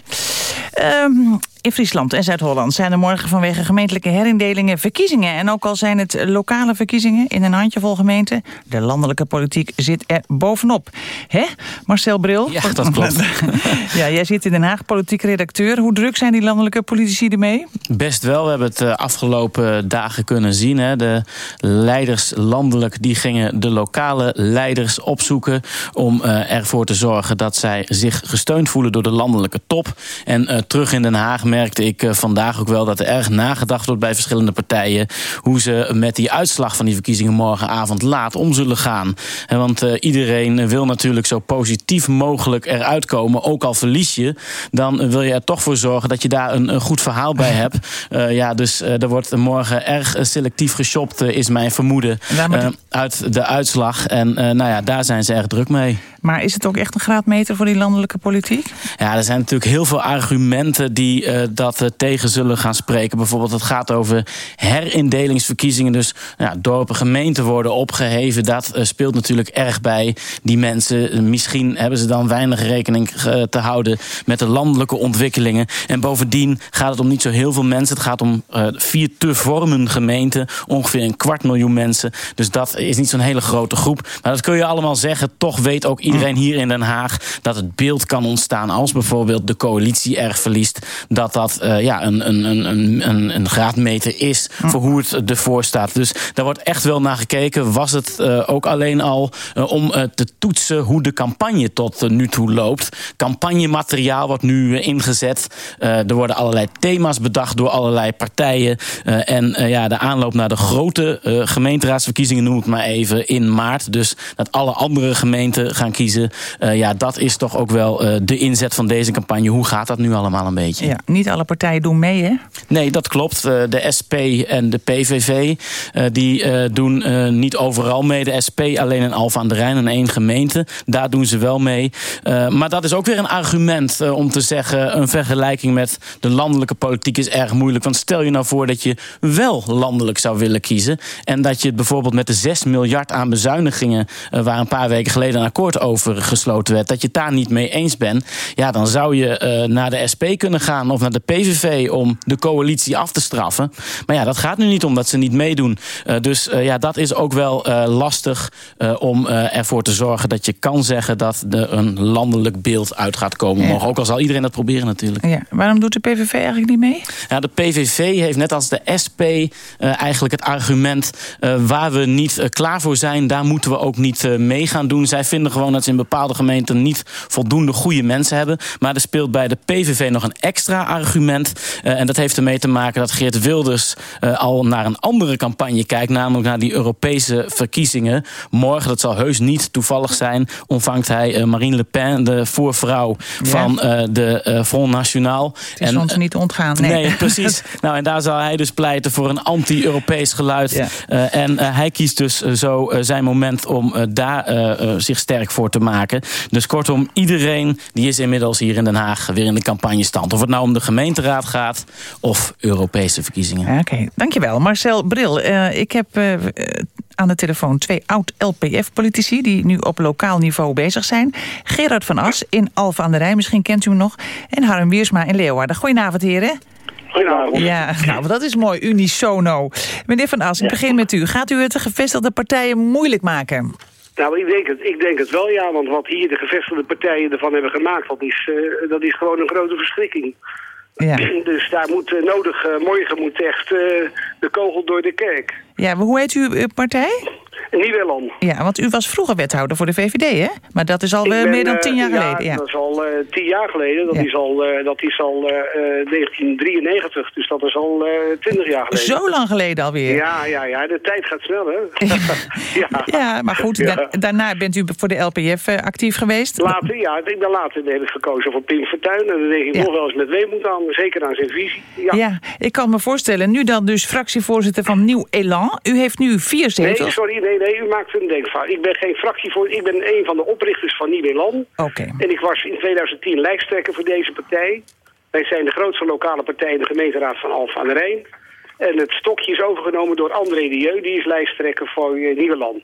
Ehm, in Friesland en Zuid-Holland zijn er morgen vanwege gemeentelijke herindelingen verkiezingen. En ook al zijn het lokale verkiezingen in een handjevol gemeenten, de landelijke politiek zit er bovenop. Hè, Marcel Bril? Ja, dat klopt. ja, jij zit in Den Haag, politiek redacteur. Hoe druk zijn die landelijke politici ermee? Best wel. We hebben het de afgelopen dagen kunnen zien. Hè. De leiders landelijk die gingen de lokale leiders opzoeken... om uh, ervoor te zorgen dat zij zich gesteund voelen door de landelijke top. En uh, terug in Den Haag merkte ik uh, vandaag ook wel dat er erg nagedacht wordt bij verschillende partijen... hoe ze met die uitslag van die verkiezingen morgenavond laat om zullen gaan. Want uh, iedereen wil natuurlijk zo positief mogelijk eruit komen. Ook al verlies je, dan wil je er toch voor zorgen dat je daar een, goed verhaal bij hebt. Uh, ja, dus er wordt morgen erg selectief geshopt, is mijn vermoeden, uit de uitslag. En nou ja, daar zijn ze erg druk mee. Maar is het ook echt een graadmeter voor die landelijke politiek? Ja, er zijn natuurlijk heel veel argumenten die uh, dat tegen zullen gaan spreken. Bijvoorbeeld het gaat over herindelingsverkiezingen. Dus ja, dorpen, gemeenten worden opgeheven. Dat uh, speelt natuurlijk erg bij die mensen. Misschien hebben ze dan weinig rekening te houden met de landelijke ontwikkelingen. En bovendien gaat het om niet zo heel veel mensen. Het gaat om vier te vormen gemeenten. Ongeveer een kwart miljoen mensen. Dus dat is niet zo'n hele grote groep. Maar dat kun je allemaal zeggen. Toch weet ook iedereen hier in Den Haag dat het beeld kan ontstaan als bijvoorbeeld de coalitie erg verliest. Dat dat uh, ja, een, een, een, een, een graadmeter is voor hoe het ervoor staat. Dus daar wordt echt wel naar gekeken. Was het uh, ook alleen al uh, om te toetsen hoe de campagne tot nu toe loopt. Campagnemateriaal wordt nu ingezet. er worden allerlei thema's bedacht door allerlei partijen. en ja, de aanloop naar de grote gemeenteraadsverkiezingen, noem het maar even, in maart. Dus dat alle andere gemeenten gaan kiezen. Ja, dat is toch ook wel de inzet van deze campagne. Hoe gaat dat nu allemaal een beetje? Ja, niet alle partijen doen mee, hè? Nee, dat klopt. De SP en de PVV die doen niet overal mee. De SP alleen in Alphen aan de Rijn en één gemeente. Daar doen ze wel mee. Maar dat is ook weer een argument om te zeggen... een vergelijking met de landelijke politiek is erg moeilijk. Want stel je nou voor dat je wel landelijk zou willen kiezen... en dat je het bijvoorbeeld met de 6 miljard aan bezuinigingen... waar een paar weken geleden een akkoord over gesloten werd... dat je het daar niet mee eens bent... ja, dan zou je naar de SP kunnen gaan of naar de PVV om de coalitie af te straffen. Maar ja, dat gaat nu niet omdat ze niet meedoen. Uh, dus uh, ja, dat is ook wel lastig om ervoor te zorgen dat je kan zeggen dat er een landelijk beeld uit gaat komen. Ja. Morgen. Ook al zal iedereen dat proberen natuurlijk. Ja. Waarom doet de PVV eigenlijk niet mee? Ja, de PVV heeft net als de SP eigenlijk het argument waar we niet klaar voor zijn, daar moeten we ook niet mee gaan doen. Zij vinden gewoon dat ze in bepaalde gemeenten niet voldoende goede mensen hebben. Maar er speelt bij de PVV nog een extra argument. Uh, en dat heeft ermee te maken dat Geert Wilders uh, al naar een andere campagne kijkt. Namelijk naar die Europese verkiezingen. Morgen, dat zal heus niet toevallig zijn, ontvangt hij uh, Marine Le Pen, de voorvrouw ja. van de Front National. Het is en, ons niet ontgaan. Nee, nee precies. nou, en daar zal hij dus pleiten voor een anti-Europees geluid. Ja. en hij kiest dus zo zijn moment om daar zich sterk voor te maken. Dus kortom, iedereen die is inmiddels hier in Den Haag weer in de campagnestand. Of het nou om de gemeenteraad gaat of Europese verkiezingen. Oké, okay, dankjewel. Marcel Bril, uh, ik heb uh, aan de telefoon twee oud-LPF-politici... die nu op lokaal niveau bezig zijn. Gerard van As in Alphen aan de Rijn, misschien kent u hem nog. En Harm Wiersma in Leeuwarden. Goedenavond, heren. Goedenavond. Ja, nou, dat is mooi, unisono. Meneer Van As, ik begin met u. Gaat u het de gevestigde partijen moeilijk maken? Nou, ik denk, het, ik denk het wel, ja. Want wat hier de gevestigde partijen ervan hebben gemaakt... dat is, uh, dat is gewoon een grote verschrikking. Ja. Dus daar moet uh, nodig, uh, morgen moet echt de kogel door de kerk. Ja, hoe heet uw eh, partij? Nieuweland. Ja, want u was vroeger wethouder voor de VVD, hè? Maar dat is al eh, ben, meer dan eh, tien jaar geleden. Ja, dat is al eh, tien jaar geleden. Dat Ja. is al, dat is al eh, eh, 1993. Dus dat is al twintig jaar geleden. Zo lang geleden alweer. Ja, ja, ja. De tijd gaat snel, hè? ja. Ja, maar goed, da- daarna bent u voor de LPF actief geweest. Later, ja, ik ben later heb ik gekozen voor Pim Fortuyn. En daar denk ik nog wel eens met weemoed aan. Zeker aan zijn visie. Ja. Ja. ik kan me voorstellen. Nu dan dus fractievoorzitter van Nieuw Elan. U heeft nu vier Nee, zetels. sorry, nee, nee, u maakt een denkfout. Ik ben geen fractievoorzitter, ik ben een van de oprichters van Nieuw Elan. Oké. En ik was in 2010 lijsttrekker voor deze partij. Wij zijn de grootste lokale partij in de gemeenteraad van Alphen aan de Rijn. En het stokje is overgenomen door André de Jeu, die is lijsttrekker voor uh, Nieuweland.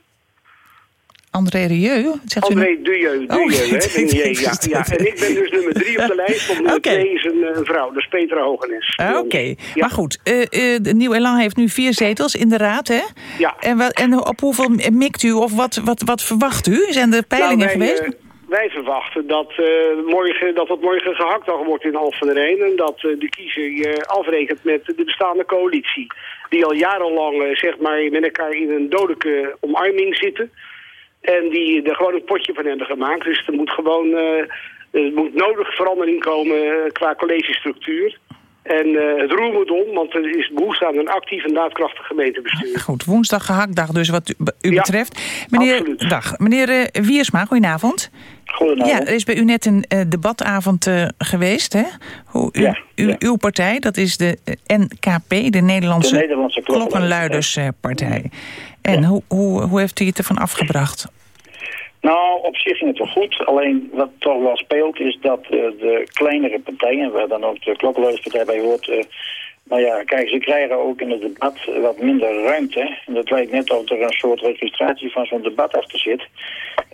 André Rieu? Zegt u André de Jeu, de Oh, hè, denk ja, ja. En ik ben dus nummer drie op de lijst, want nummer twee is een, eh, vrouw, is Petra Hogenes. Ah, Oké, maar goed. eh, de Nieuw Elan heeft nu vier zetels in de raad, hè? Ja. En, wat, en op hoeveel mikt u of wat, wat, wat verwacht u? Zijn er peilingen Nou, wij, geweest? wij verwachten dat, eh, morgen, dat het morgen gehaktdag wordt in Alphen aan de Rijn... en dat eh, de kiezer eh, afrekent met de bestaande coalitie... die al jarenlang zeg maar, met elkaar in een dodelijke omarming zitten... en die er gewoon een potje van hebben gemaakt. Dus er moet gewoon eh, er moet nodig verandering komen eh, qua collegestructuur... En eh, het roer moet om, want er is behoefte aan een actief en daadkrachtig gemeentebestuur. Goed, woensdag gehaktdag dus wat u, u Ja, betreft. Meneer, dag. Meneer Wiersma, goedenavond. Goedenavond. Ja, er is bij u net een debatavond geweest, hè? Hoe, u, Ja, u- Uw partij, dat is de NKP, de Nederlandse, De Nederlandse Klokkenluiderspartij. En hoe, hoe, hoe heeft u het ervan afgebracht? Nou, op zich ging het wel goed. Alleen wat toch wel speelt is dat eh, de kleinere partijen, waar dan ook de klokkenluiderspartij bij hoort... eh, nou ja, kijk, ze krijgen ook in het debat wat minder ruimte. En dat lijkt net of er een soort registratie van zo'n debat achter zit.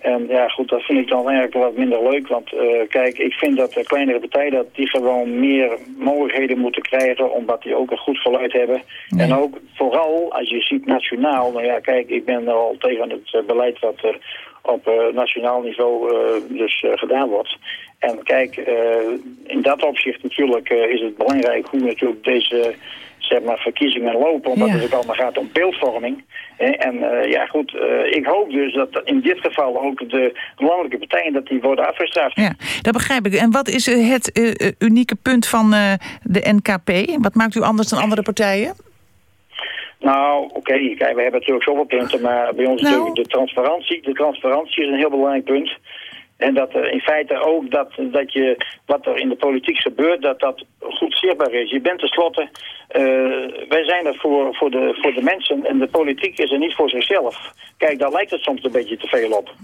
En ja, goed, dat vind ik dan eigenlijk wat minder leuk. Want eh, kijk, ik vind dat de kleinere partijen dat die gewoon meer mogelijkheden moeten krijgen... omdat die ook een goed geluid hebben. En ook vooral, als je ziet nationaal... Nou ja, kijk, ik ben al tegen het eh, beleid wat... eh, op nationaal niveau dus gedaan wordt. En kijk, eh, in dat opzicht natuurlijk eh, is het belangrijk hoe natuurlijk deze zeg maar, verkiezingen lopen. Omdat Ja. het ook allemaal gaat om beeldvorming. hè. En eh, ja goed, eh, ik hoop dus dat in dit geval ook de landelijke partijen dat die worden afgestraft. Ja, dat begrijp ik. En wat is eh, het eh, eh, unieke punt van eh, de NKP? Wat maakt u anders dan andere partijen? Nou, oké, kijk, we hebben natuurlijk zoveel punten, maar bij ons Nou. natuurlijk de transparantie. De transparantie is een heel belangrijk punt. En dat er in feite ook dat, dat je, wat er in de politiek gebeurt, dat dat goed zichtbaar is. Je bent tenslotte, eh wij zijn er voor, voor, de, voor de mensen en de politiek is er niet voor zichzelf. Kijk, daar lijkt het soms een beetje te veel op.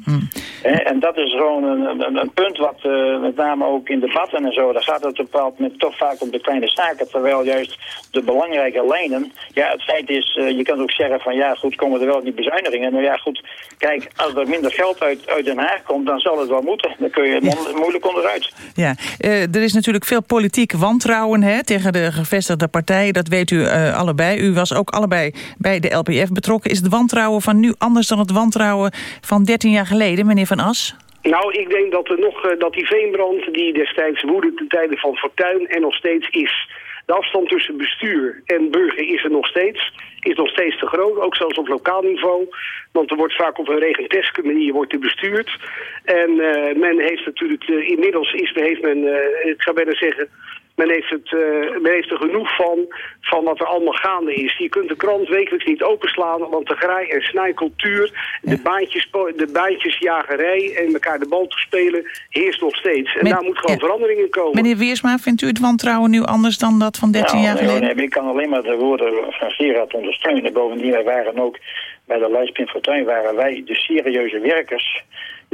Hè, en dat is gewoon een, een, een punt wat eh, met name ook in debatten en zo, daar gaat het bepaald moment toch vaak om de kleine zaken, terwijl juist de belangrijke lijnen, ja het feit is, eh, je kan ook zeggen van ja goed, komen er wel niet bezuinigingen. Nou ja goed, kijk, als er minder geld uit, uit Den Haag komt, dan zal het wel moeten. Dan kun je mo- moeilijk onderuit. Ja, eh, er is natuurlijk veel politiek wantrouwen hè, tegen de gevestigde partijen. Dat weet u eh, allebei. U was ook allebei bij de LPF betrokken. Is het wantrouwen van nu anders dan het wantrouwen van 13 jaar geleden, meneer Van As? Nou, ik denk dat, er nog, eh, dat die veenbrand die destijds woedde ten tijde van Fortuyn en nog steeds is. De afstand tussen bestuur en burger is er nog steeds. Is nog steeds te groot, ook zelfs op lokaal niveau. Want er wordt vaak op een regenteske manier wordt er bestuurd. En eh, men heeft natuurlijk, eh, inmiddels is, heeft men, eh, ik zou bijna zeggen... Men heeft, het, eh, men heeft er genoeg van, van wat er allemaal gaande is. Je kunt de krant wekelijks niet openslaan, want de graai- en snijcultuur, de, baantjes, de baantjesjagerij en elkaar de bal toespelen heerst nog steeds. En daar moet gewoon ja. verandering in komen. Meneer Weersma, vindt u het wantrouwen nu anders dan dat van 13 Nou, jaar nee, geleden? nee, ik kan alleen maar de woorden van Gerard ondersteunen. Bovendien, wij waren ook bij de lijst Pim Fortuyn waren wij de serieuze werkers.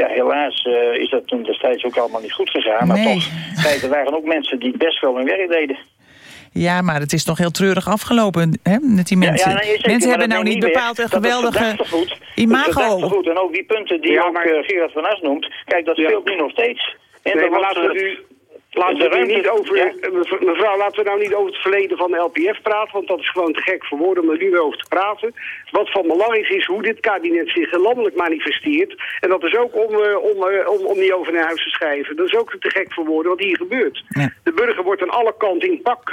Ja, helaas eh, is dat toen destijds ook allemaal niet goed gegaan. Maar toch, kijk, er waren ook mensen die best wel hun werk deden. Ja, maar het is toch heel treurig afgelopen hè, met die mensen. ja, nee, zeker, mensen hebben nou niet bepaald een geweldige Het imago. gedachtegoed en ook die punten die Ja, ook eh, Gerard van As noemt. Kijk, dat Ja. speelt nu nog steeds. En Nee, dan maar wordt, laten we nu... Laten we, ruimte- niet over, ja. eh, mev- mevrouw, laten we nou niet over het verleden van de LPF praten, want dat is gewoon te gek voor woorden om er nu over te praten. Wat van belang is, is hoe dit kabinet zich landelijk manifesteert. En dat is ook om, eh, om, eh, om, om niet over naar huis te schrijven. Dat is ook te gek voor woorden wat hier gebeurt. De burger wordt aan alle kanten in pak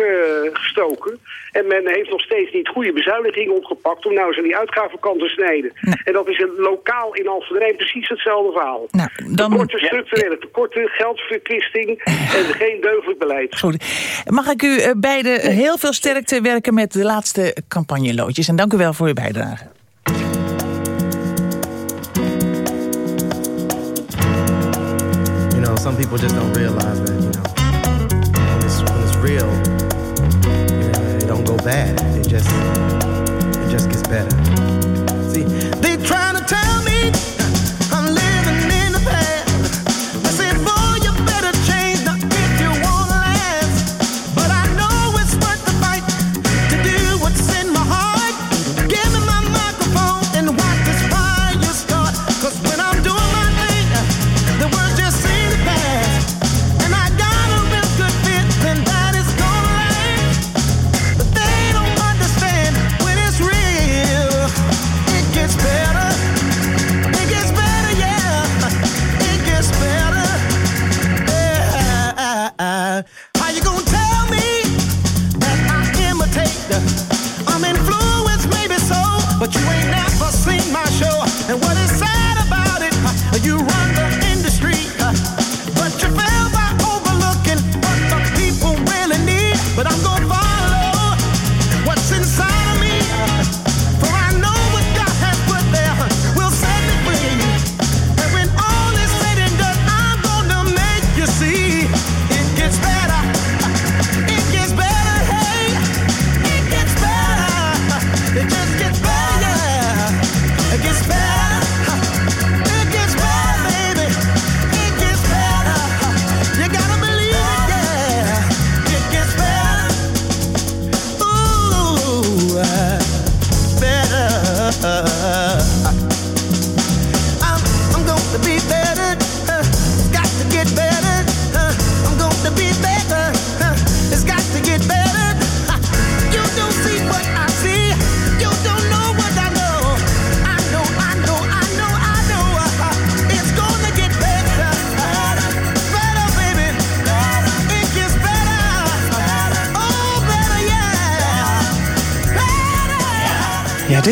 gestoken. En men heeft nog steeds niet goede bezuinigingen opgepakt om nou eens aan die uitgavenkant te snijden. En dat is lokaal in Amsterdam precies hetzelfde verhaal. dan- Tekorten, structurele tekorten, geldverkwisting en geen deugdelijk beleid. Goed. Mag ik u eh, beiden heel veel sterkte werken met de laatste campagneloodjes. En dank u wel voor uw bijdrage. You know, some people just don't realize that, you know, when it's, when it's real, you know, it don't go bad. It just, it just gets better. See, they trying to tell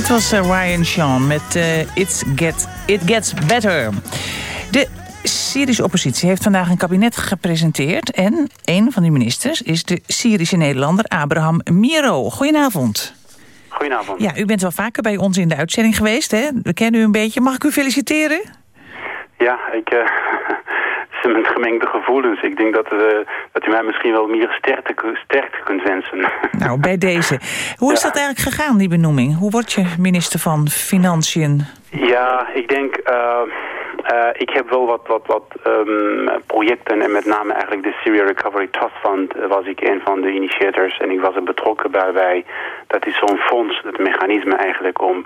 dit was eh, Ryan Sean met eh, It's Get, It Gets Better. De Syrische oppositie heeft vandaag een kabinet gepresenteerd... en een van die ministers is de Syrische Nederlander Abraham Miro. Goedenavond. Goedenavond. Ja, u bent wel vaker bij ons in de uitzending geweest, hè? We kennen u een beetje. Mag ik u feliciteren? Ja, ik eh met gemengde gevoelens. Ik denk dat, eh, dat u mij misschien wel meer sterkte, sterkte kunt wensen. Nou, bij deze. Hoe is dat eigenlijk gegaan, die benoeming? Hoe word je minister van Financiën? Ja, ik denk... eh, eh, ik heb wel wat, wat, wat ehm, projecten en met name eigenlijk de Syria Recovery Trust Fund was ik een van de initiators en ik was er betrokken bij. bij dat is zo'n fonds, het mechanisme eigenlijk om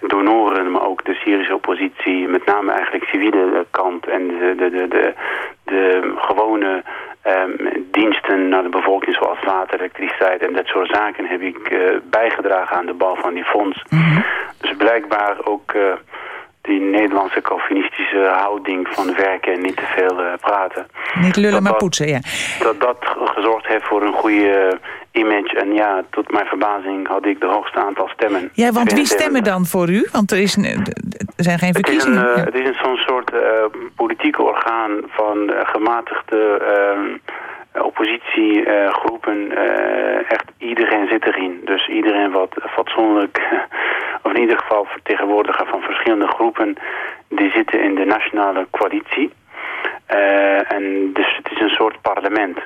donoren, maar ook de Syrische oppositie, met name eigenlijk civiele eh, kant en de, de, de, de, de gewone ehm, diensten naar de bevolking zoals water, elektriciteit en dat soort zaken heb ik eh, bijgedragen aan de bouw van die fonds. Dus blijkbaar ook eh, die Nederlandse Calvinistische houding van werken en niet te veel praten. Niet lullen, Dat maar dat- poetsen, ja. Dat dat gezorgd heeft voor een goede image. En ja, tot mijn verbazing had ik de hoogste aantal stemmen. Ja, want wie 72. stemmen dan voor u? Want er, is, een- er zijn geen Het is, een, verkiezingen. eh, Ja. het is zo'n soort eh politieke orgaan van eh, gematigde eh, oppositiegroepen. echt iedereen zit erin. Dus iedereen wat fatsoenlijk, of in ieder geval vertegenwoordiger van verschillende groepen, die zitten in de nationale coalitie. En dus het is een soort parlement.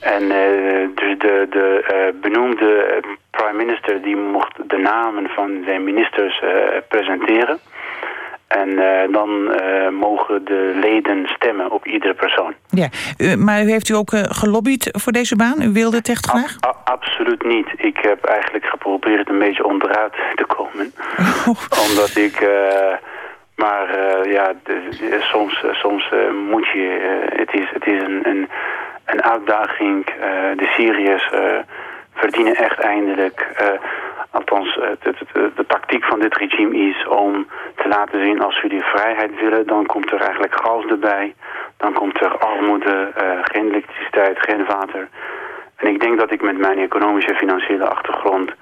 En eh, dus de, de eh, benoemde eh, prime minister die mocht de namen van zijn ministers presenteren. En dan mogen de leden stemmen op iedere persoon. Ja, maar heeft u ook gelobbyd voor deze baan? U wilde het echt graag? Absoluut niet. Ik heb eigenlijk geprobeerd een beetje onderuit te komen. Omdat ik... maar ja, de- de- soms, soms moet je... het, is, het is een, een, een uitdaging. de Syriërs verdienen echt eindelijk... Althans, de, de, de, tactiek van dit regime is om te laten zien... als jullie vrijheid willen, dan komt er eigenlijk gas erbij. Dan komt er armoede, geen elektriciteit, geen water. En ik denk dat ik met mijn economische en financiële achtergrond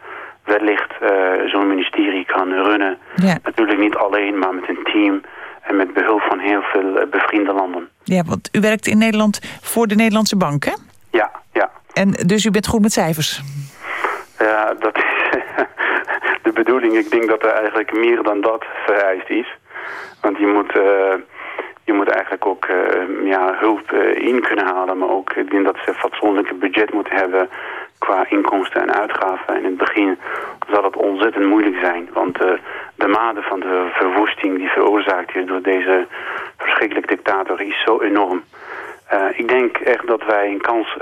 wellicht uh, zo'n ministerie kan runnen. Ja. Natuurlijk niet alleen, maar met een team en met behulp van heel veel bevriende landen. Ja, want u werkt in Nederland voor de Nederlandse bank, hè? Ja, ja. En dus u bent goed met cijfers? Ja, dat is de bedoeling. Ik denk dat er eigenlijk meer dan dat vereist is. Want je moet... Uh, je moet eigenlijk ook uh, ja, hulp uh, in kunnen halen. Maar ook, ik denk dat ze een fatsoenlijke budget moeten hebben qua inkomsten en uitgaven. In het begin zal het ontzettend moeilijk zijn. Want uh, de mate van de verwoesting die veroorzaakt is door deze verschrikkelijke dictator is zo enorm. ik denk echt dat wij een kans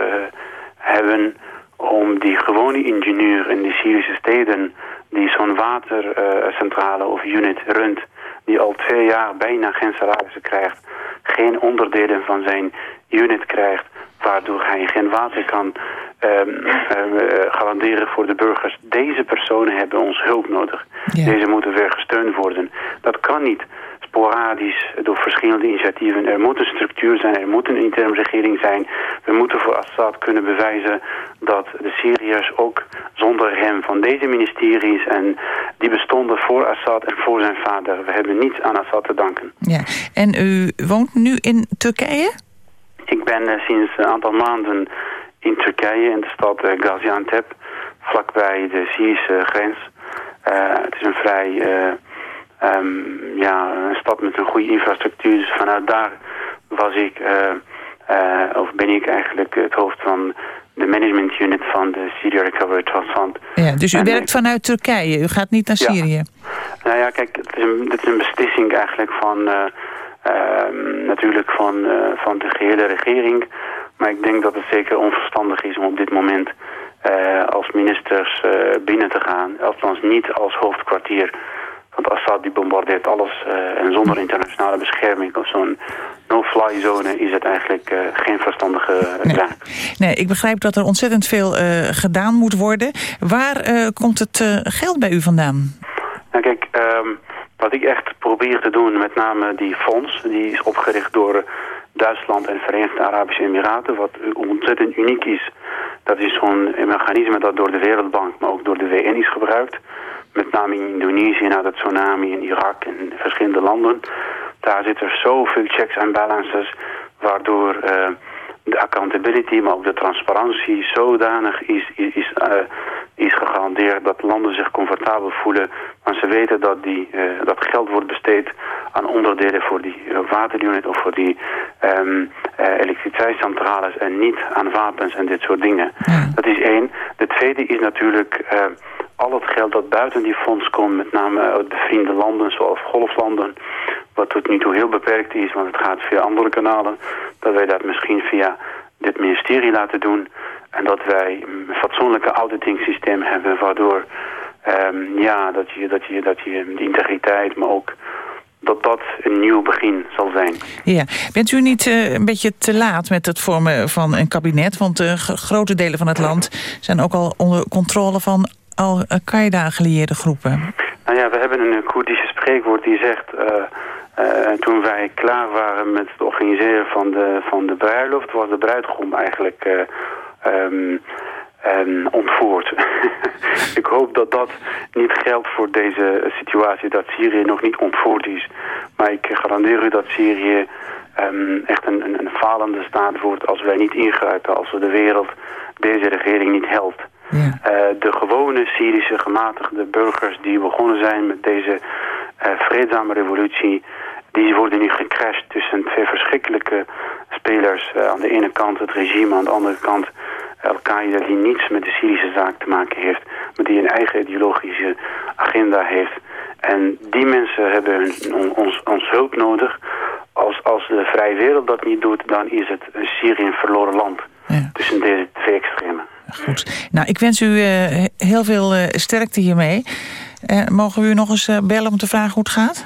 hebben om die gewone ingenieur in de Syrische steden... die zo'n watercentrale of unit runt die al twee jaar bijna geen salarissen krijgt, geen onderdelen van zijn unit krijgt, waardoor hij geen water kan um, um, garanderen voor de burgers. Deze personen hebben ons hulp nodig. Deze moeten weer gesteund worden. Dat kan niet sporadisch door verschillende initiatieven. Er moet een structuur zijn, er moet een interne regering zijn. We moeten voor Assad kunnen bewijzen dat de Syriërs ook zonder hem van deze ministeries en die bestonden voor Assad en voor zijn vader. We hebben niets aan Assad te danken. Ja, en u woont nu in Turkije? Ik ben uh, sinds een aantal maanden in Turkije, in de stad uh, Gaziantep, vlakbij de Syrische grens. Uh, het is een vrij um, ja, een stad met een goede infrastructuur. Dus vanuit daar was ik, uh, uh, of ben ik eigenlijk het hoofd van de management unit van de Syria Recovery Trust Fund. Ja, dus u en werkt vanuit Turkije, u gaat niet naar Syrië? Nou ja, kijk, het is een, het is een beslissing eigenlijk van, uh, natuurlijk van, van de gehele regering. Maar ik denk dat het zeker onverstandig is om op dit moment als ministers binnen te gaan. Althans niet als hoofdkwartier want Assad die bombardeert alles en zonder internationale bescherming of zo'n no-fly zone is het eigenlijk geen verstandige nee. zaak. Nee, ik begrijp dat er ontzettend veel gedaan moet worden. Waar komt het geld bij u vandaan? Nou kijk, um, wat ik echt probeer te doen, met name die fonds, die is opgericht door Duitsland en Verenigde Arabische Emiraten, wat ontzettend uniek is. Dat is zo'n mechanisme dat door de Wereldbank, maar ook door de VN is gebruikt met name in Indonesië na de tsunami in Irak en verschillende landen. Daar zitten zoveel checks en balances, waardoor uh, de accountability, maar ook de transparantie zodanig is, is, is, uh, is gegarandeerd dat landen zich comfortabel voelen. Want ze weten dat, die, uh, dat geld wordt besteed aan onderdelen voor die waterunit of voor die um, elektriciteitscentrales en niet aan wapens en dit soort dingen. Dat is één. De tweede is natuurlijk al het geld dat buiten die fonds komt, met name uit bevriende landen zoals golflanden, wat tot nu toe heel beperkt is, want het gaat via andere kanalen, dat wij dat misschien via dit ministerie laten doen en dat wij een fatsoenlijke auditing hebben, waardoor um, ja, dat je, dat je, dat je de integriteit, maar ook dat dat een nieuw begin zal zijn. Ja, bent u niet uh, een beetje te laat met het vormen van een kabinet? Want uh, grote delen van het land zijn ook al onder controle van Al-Qaeda-gelieerde groepen? Nou ja, we hebben een Koerdische spreekwoord die zegt... Toen wij klaar waren met het organiseren van de, van de bruiloft... was de bruidegom eigenlijk um, ontvoerd. Ik hoop dat dat niet geldt voor deze situatie... dat Syrië nog niet ontvoerd is. Maar ik garandeer u dat Syrië... Um, echt een, een, een falende staat wordt als wij niet ingrijpen... als we de wereld deze regering niet helpt. Ja. Uh, de gewone Syrische gematigde burgers die begonnen zijn met deze uh, vreedzame revolutie, die worden nu gecrashed tussen twee verschrikkelijke spelers. Uh, aan de ene kant het regime, aan de andere kant Al-Qaeda die niets met de Syrische zaak te maken heeft, maar die een eigen ideologische agenda heeft. En die mensen hebben hun, ons, ons hulp nodig. Als, als de vrije wereld dat niet doet, dan is het een Syrië een verloren land. Ja. Tussen deze twee extremen. Goed. Nou, ik wens u uh, heel veel uh, sterkte hiermee. Uh, mogen we u nog eens bellen om te vragen hoe het gaat?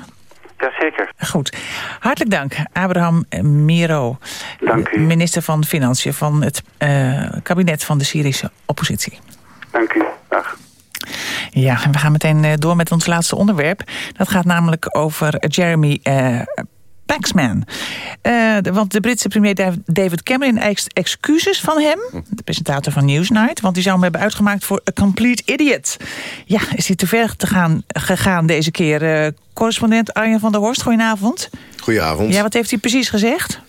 Jazeker. Goed. Hartelijk dank, Abraham Miro. Dank u. Minister van Financiën van het eh, kabinet van de Syrische oppositie. Dank u. Dag. Ja, en we gaan meteen eh, door met ons laatste onderwerp. Dat gaat namelijk over Jeremy eh, Paxman. De- want de Britse premier Dav- David Cameron eist excuses van hem... de presentator van Newsnight... want die zou hem hebben uitgemaakt voor a complete idiot. Ja, is hij te ver te gaan, gegaan deze keer? Eh, correspondent Arjen van der Horst, goedenavond. Goedenavond. Ja, wat heeft hij precies gezegd?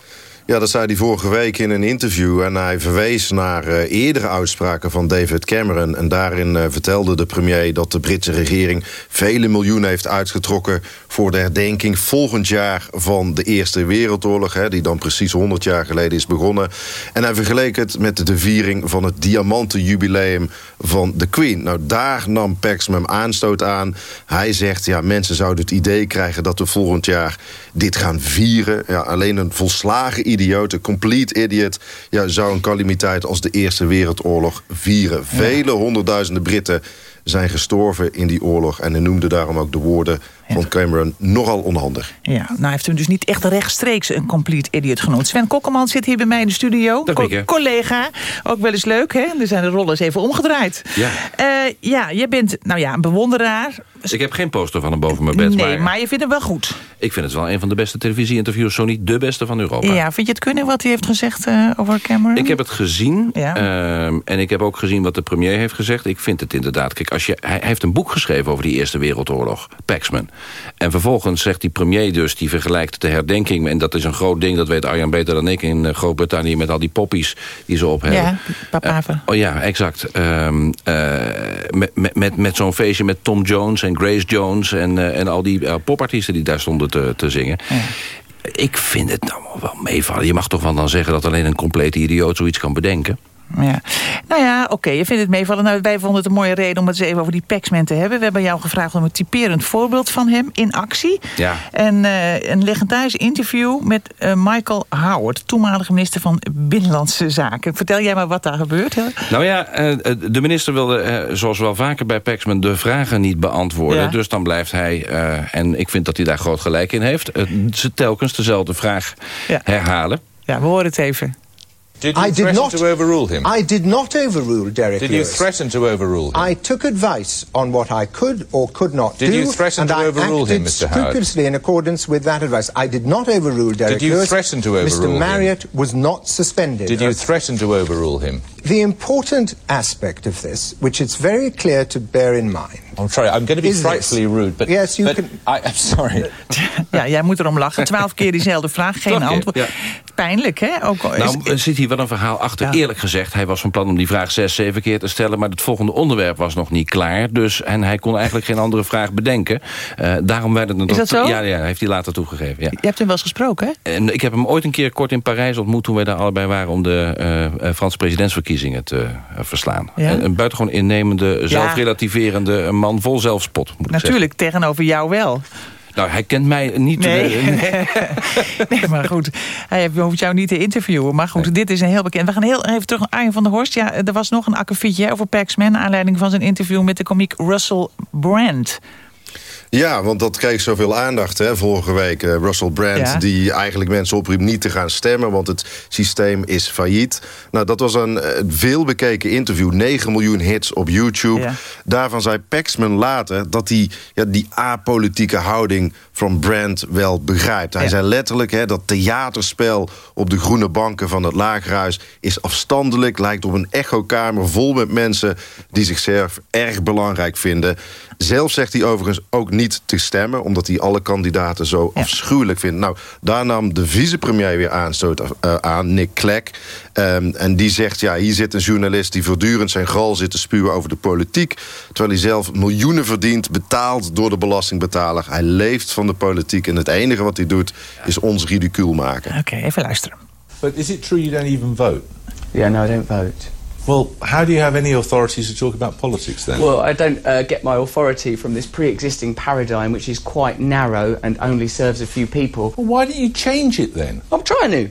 Ja, dat zei hij vorige week in een interview. En hij verwees naar eh, eerdere uitspraken van David Cameron. En daarin eh, vertelde de premier dat de Britse regering... vele miljoenen heeft uitgetrokken voor de herdenking volgend jaar... van de Eerste Wereldoorlog, hè, die dan precies 100 jaar geleden is begonnen. En hij vergeleek het met de viering van het diamantenjubileum van de Queen. Nou, daar nam Paxman aanstoot aan. Hij zegt, ja, mensen zouden het idee krijgen... dat we volgend jaar dit gaan vieren. Ja, alleen een volslagen idioot, een complete idiot... Ja, zou een calamiteit als de Eerste Wereldoorlog vieren. Vele honderdduizenden Britten zijn gestorven in die oorlog. En hij noemde daarom ook de woorden van Cameron nogal onhandig. Ja, nou hij heeft hem dus niet echt rechtstreeks een complete idiot genoemd. Sven Kokkelman zit hier bij mij in de studio. Collega, ook wel eens leuk, hè? Er zijn de rollen eens even omgedraaid. Ja. Eh, ja, je bent nou ja, een bewonderaar. Ik heb geen poster van hem boven mijn bed, nee, maar, maar je vindt hem wel goed. ik vind het wel een van de beste televisie-interviews, zo niet de beste van Europa. Ja, vind je het kunnen wat hij heeft gezegd eh, over Cameron? Ik heb het gezien Ja. ehm, en ik heb ook gezien wat de premier heeft gezegd. Ik vind het inderdaad, kijk, als je, hij heeft een boek geschreven over die Eerste Wereldoorlog, Paxman. En vervolgens zegt die premier dus, die vergelijkt de herdenking... en dat is een groot ding, dat weet Arjan beter dan ik... in eh, Groot-Brittannië met al die poppies die ze op hebben. Ja, papaver. Oh ja, exact. Ehm, eh, met met, met, zo'n feestje met Tom Jones en Grace Jones... en, eh, en al die eh, popartiesten die daar stonden te, te zingen. Ik vind het nou wel meevallen. Je mag toch wel dan zeggen dat alleen een complete idioot zoiets kan bedenken? Ja. Nou ja, oké, je vindt het meevallen. Nou, wij vonden het een mooie reden om het eens even over die Paxman te hebben. We hebben jou gevraagd om een typerend voorbeeld van hem in actie. Ja. En eh, een legendarisch interview met eh, Michael Howard, toenmalige minister van Binnenlandse Zaken. Vertel jij maar wat daar gebeurt. Hè? Nou ja, eh, de minister wilde, zoals wel vaker bij Paxman... de vragen niet beantwoorden. Ja. Dus dan blijft hij, en ik vind dat hij daar groot gelijk in heeft... ze telkens dezelfde vraag herhalen. Ja, we horen het even. Did you I did not to overrule him? I did not overrule Derek Did you Lewis. threaten to overrule him? I took advice on what I could or could not Did do, you threaten and to I overrule acted him, Mr. Howard? scrupulously in accordance with that advice. I did not overrule Derek Did you Lewis. threaten to overrule him? Mr. him? Marriott was not suspended. Did you threaten to overrule him? the important aspect of this, which it's very clear to bear in mind. I'm sorry, I'm going to be Is this- frightfully rude, but Yes, you but can- I, I'm sorry. Ja, jij moet erom lachen. Twaalf keer diezelfde vraag, geen antwoord. ja. Pijnlijk, hè? Ook al is- Nou, er zit hier wel een verhaal achter. Eerlijk gezegd, hij was van plan om die vraag zes, zeven keer te stellen... maar het volgende onderwerp was nog niet klaar. Dus, en hij kon eigenlijk geen andere vraag bedenken. Eh, daarom werd het een Is dat zo? Ja, ja, heeft hij later toegegeven. Ja. Je hebt hem wel eens gesproken, hè? En ik heb hem ooit een keer kort in Parijs ontmoet... toen wij daar allebei waren om de eh, eh, Franse presidentsverkiezingen te verslaan. Ja? Een, een buitengewoon innemende, zelfrelativerende man vol zelfspot. Moet ik Natuurlijk, tegenover jou wel. zeggen. Nou, hij kent mij niet... Nee. eh, nee, maar goed. Hij heeft- hoeft jou niet te interviewen. Maar goed, dit is een heel bekend. We gaan heel even terug naar Arjen van der Horst. Ja, er was nog een akkefietje over Paxman... aanleiding van zijn interview met de komiek Russell Brand. Ja, want dat kreeg zoveel aandacht hè, vorige week. Eh, Russell Brand, Ja. die eigenlijk mensen opriep niet te gaan stemmen... want het systeem is failliet. Nou, dat was een eh, veel bekeken interview. 9 miljoen hits op YouTube. Ja. Daarvan zei Paxman later dat hij ja, die apolitieke houding van Brand wel begrijpt. Hij zei letterlijk, hè, dat theaterspel op de groene banken van het Lagerhuis... is afstandelijk, lijkt op een echokamer vol met mensen... die zichzelf erg belangrijk vinden. Zelf zegt hij overigens ook niet te stemmen... omdat hij alle kandidaten zo afschuwelijk vindt. Nou, daar nam de vicepremier weer aanstoot eh, aan, Nick Clegg. Ehm, en die zegt, ja, hier zit een journalist... die voortdurend zijn gal zit te spuwen over de politiek... terwijl hij zelf miljoenen verdient, betaald door de belastingbetaler. Hij leeft van de politiek en het enige wat hij doet... is ons ridicuul maken. Oké, even luisteren. But is it true you don't even vote? Yeah, no, I don't vote. Well, how do you have any authority to talk about politics then? Well, I don't uh, get my authority from this pre-existing paradigm, which is quite narrow and only serves a few people. Well, why don't you change it then? I'm trying to.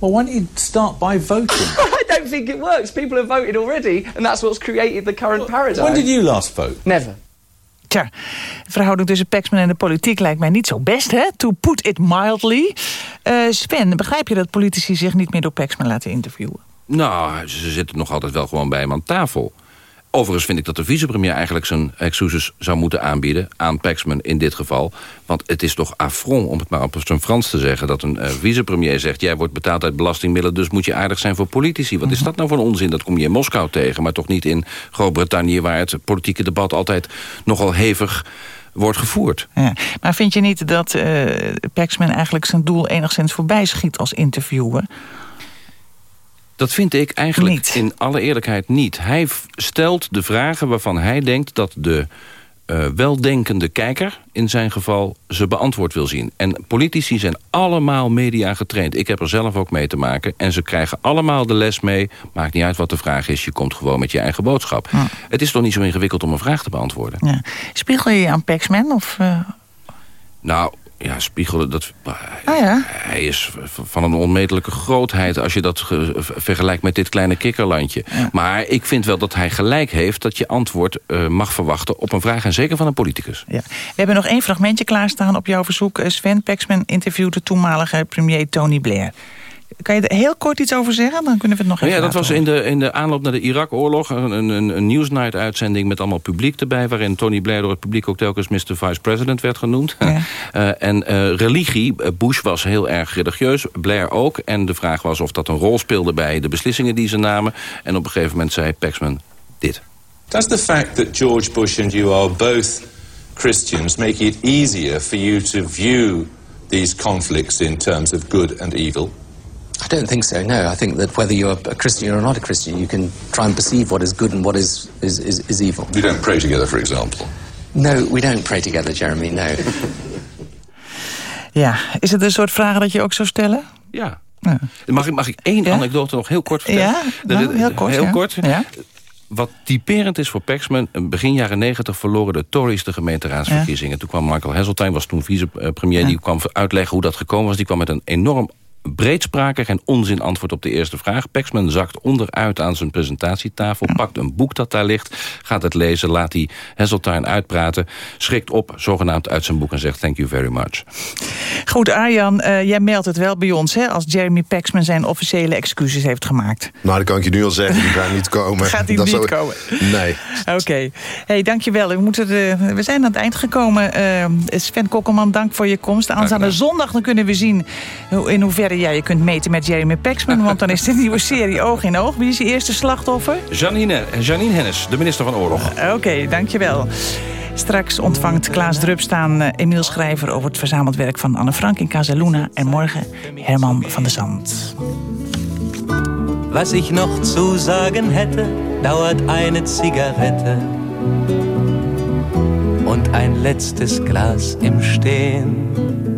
Well, why don't you start by voting? I don't think it works. People have voted already, and that's what's created the current paradigm. when did you last vote? Never. Tja, de verhouding tussen Paxman en de politiek lijkt mij niet zo best, hè? To put it mildly. Uh, Sven, begrijp je dat politici zich niet meer door Paxman laten interviewen? Nou, ze zitten nog altijd wel gewoon bij hem aan tafel. Overigens vind ik dat de vicepremier eigenlijk zijn excuses zou moeten aanbieden... aan Paxman in dit geval. Want het is toch affront, om het maar op zijn Frans te zeggen... dat een uh, vicepremier zegt, jij wordt betaald uit belastingmiddelen... dus moet je aardig zijn voor politici. Wat is dat nou voor onzin? Dat kom je in Moskou tegen, maar toch niet in Groot-Brittannië... waar het politieke debat altijd nogal hevig wordt gevoerd. Ja, maar vind je niet dat uh, Paxman eigenlijk zijn doel enigszins voorbij schiet als interviewer? Dat vind ik eigenlijk in alle eerlijkheid niet. Hij stelt de vragen waarvan hij denkt dat de uh, weldenkende kijker... in zijn geval ze beantwoord wil zien. En politici zijn allemaal media getraind. Ik heb er zelf ook mee te maken. En ze krijgen allemaal de les mee. Maakt niet uit wat de vraag is. Je komt gewoon met je eigen boodschap. Het is toch niet zo ingewikkeld om een vraag te beantwoorden? Ja. Spiegel je je aan Paxman? Of, uh... Nou, ja, spiegelen, dat, oh ja. hij is van een onmetelijke grootheid... als je dat vergelijkt met dit kleine kikkerlandje. Maar ik vind wel dat hij gelijk heeft... dat je antwoord uh, mag verwachten op een vraag... en zeker van een politicus. Ja. We hebben nog één fragmentje klaarstaan op jouw verzoek. Eh, Sven Paxman interviewde toenmalige premier Tony Blair. Kan je er heel kort iets over zeggen? Dan kunnen we het nog even Ja, dat was in de, in de aanloop naar de Irak-oorlog. Een, een, een Newsnight-uitzending met allemaal publiek erbij... waarin Tony Blair door het publiek ook telkens Mr. Vice President werd genoemd. Ja. uh, en uh, religie, Bush was heel erg religieus, Blair ook. En de vraag was of dat een rol speelde bij de beslissingen die ze namen. En op een gegeven moment zei Paxman dit. Does the fact that George Bush and you are both Christians... make it easier for you to view these conflicts in terms of good and evil? I don't think so. No, I think that whether you're a Christian or not a Christian, you can try and perceive what is good and what is is, is, is evil. You don't pray together, for example. No, we don't pray together, Jeremy. No. ja, is het een soort vragen dat je ook zou stellen? Ja. ja. Mag, ik, mag ik één ja? anekdote nog heel kort vertellen? Ja, nou, heel kort. Heel kort. Ja. Wat typerend is voor Paxman, begin jaren negentig verloren de Tories de gemeenteraadsverkiezingen. Ja. Toen kwam Michael Heseltine, was toen vicepremier, ja. die kwam uitleggen hoe dat gekomen was. Die kwam met een enorm breedsprakig en onzin antwoord op de eerste vraag. Paxman zakt onderuit aan zijn presentatietafel, pakt een boek dat daar ligt, gaat het lezen, laat die Heseltine uitpraten, schrikt op, zogenaamd uit zijn boek en zegt thank you very much. Goed, Arjan, uh, jij meldt het wel bij ons, hè, als Jeremy Paxman zijn officiële excuses heeft gemaakt. Nou, dat kan ik je nu al zeggen, die gaan niet komen. gaat die niet komen? Nee. Oké. Okay. Hey, dankjewel. We, moeten de... we zijn aan het eind gekomen. Uh, Sven Kokkelman, dank voor je komst. Aanstaande zondag dan kunnen we zien in hoeverre jij je kunt meten met Jeremy Paxman. Want dan is de nieuwe serie Oog in Oog. Wie is je eerste slachtoffer? Janine, Janine Hennis, de minister van Oorlog. Oké, okay, dankjewel. Straks ontvangt Klaas Drupstaan uh, Emiel Schrijver... over het verzameld werk van Anne Frank in Casaluna. En morgen Herman van der Zand. Was ich noch zu sagen hätte, dauert eine Zigarette und ein letztes Glas im Stehen.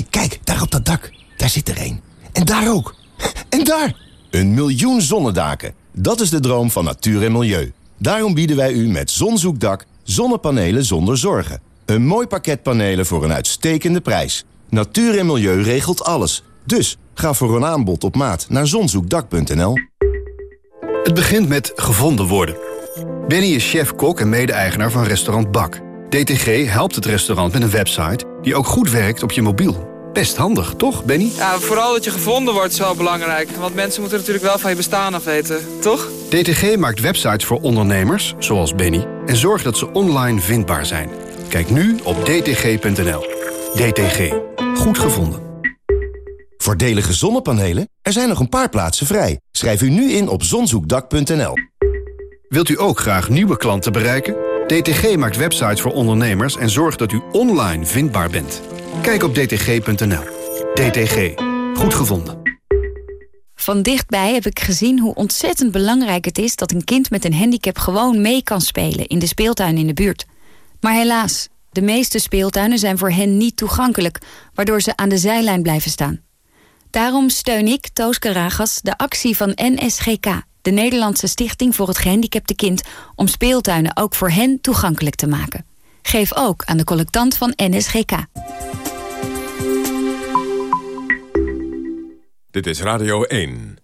Hey, kijk, daar op dat dak. Daar zit er één. En daar ook. En daar! Een miljoen zonnedaken. Dat is de droom van natuur en milieu. Daarom bieden wij u met Zonzoekdak zonnepanelen zonder zorgen. Een mooi pakket panelen voor een uitstekende prijs. Natuur en milieu regelt alles. Dus ga voor een aanbod op maat naar zonzoekdak.nl. Het begint met gevonden worden. Benny is chef-kok en mede-eigenaar van restaurant Bak. DTG helpt het restaurant met een website die ook goed werkt op je mobiel. Best handig, toch, Benny? Ja, vooral dat je gevonden wordt is wel belangrijk. Want mensen moeten natuurlijk wel van je bestaan af weten, toch? DTG maakt websites voor ondernemers, zoals Benny... en zorgt dat ze online vindbaar zijn. Kijk nu op dtg.nl. DTG. Goed gevonden. Voordelige zonnepanelen? Er zijn nog een paar plaatsen vrij. Schrijf u nu in op zonzoekdak.nl. Wilt u ook graag nieuwe klanten bereiken? DTG maakt websites voor ondernemers en zorgt dat u online vindbaar bent. Kijk op dtg.nl. DTG. Goed gevonden. Van dichtbij heb ik gezien hoe ontzettend belangrijk het is... dat een kind met een handicap gewoon mee kan spelen... in de speeltuin in de buurt. Maar helaas, de meeste speeltuinen zijn voor hen niet toegankelijk... waardoor ze aan de zijlijn blijven staan. Daarom steun ik, Toos Karagas, de actie van NSGK... de Nederlandse Stichting voor het Gehandicapte Kind... om speeltuinen ook voor hen toegankelijk te maken. Geef ook aan de collectant van NSGK. Dit is Radio 1.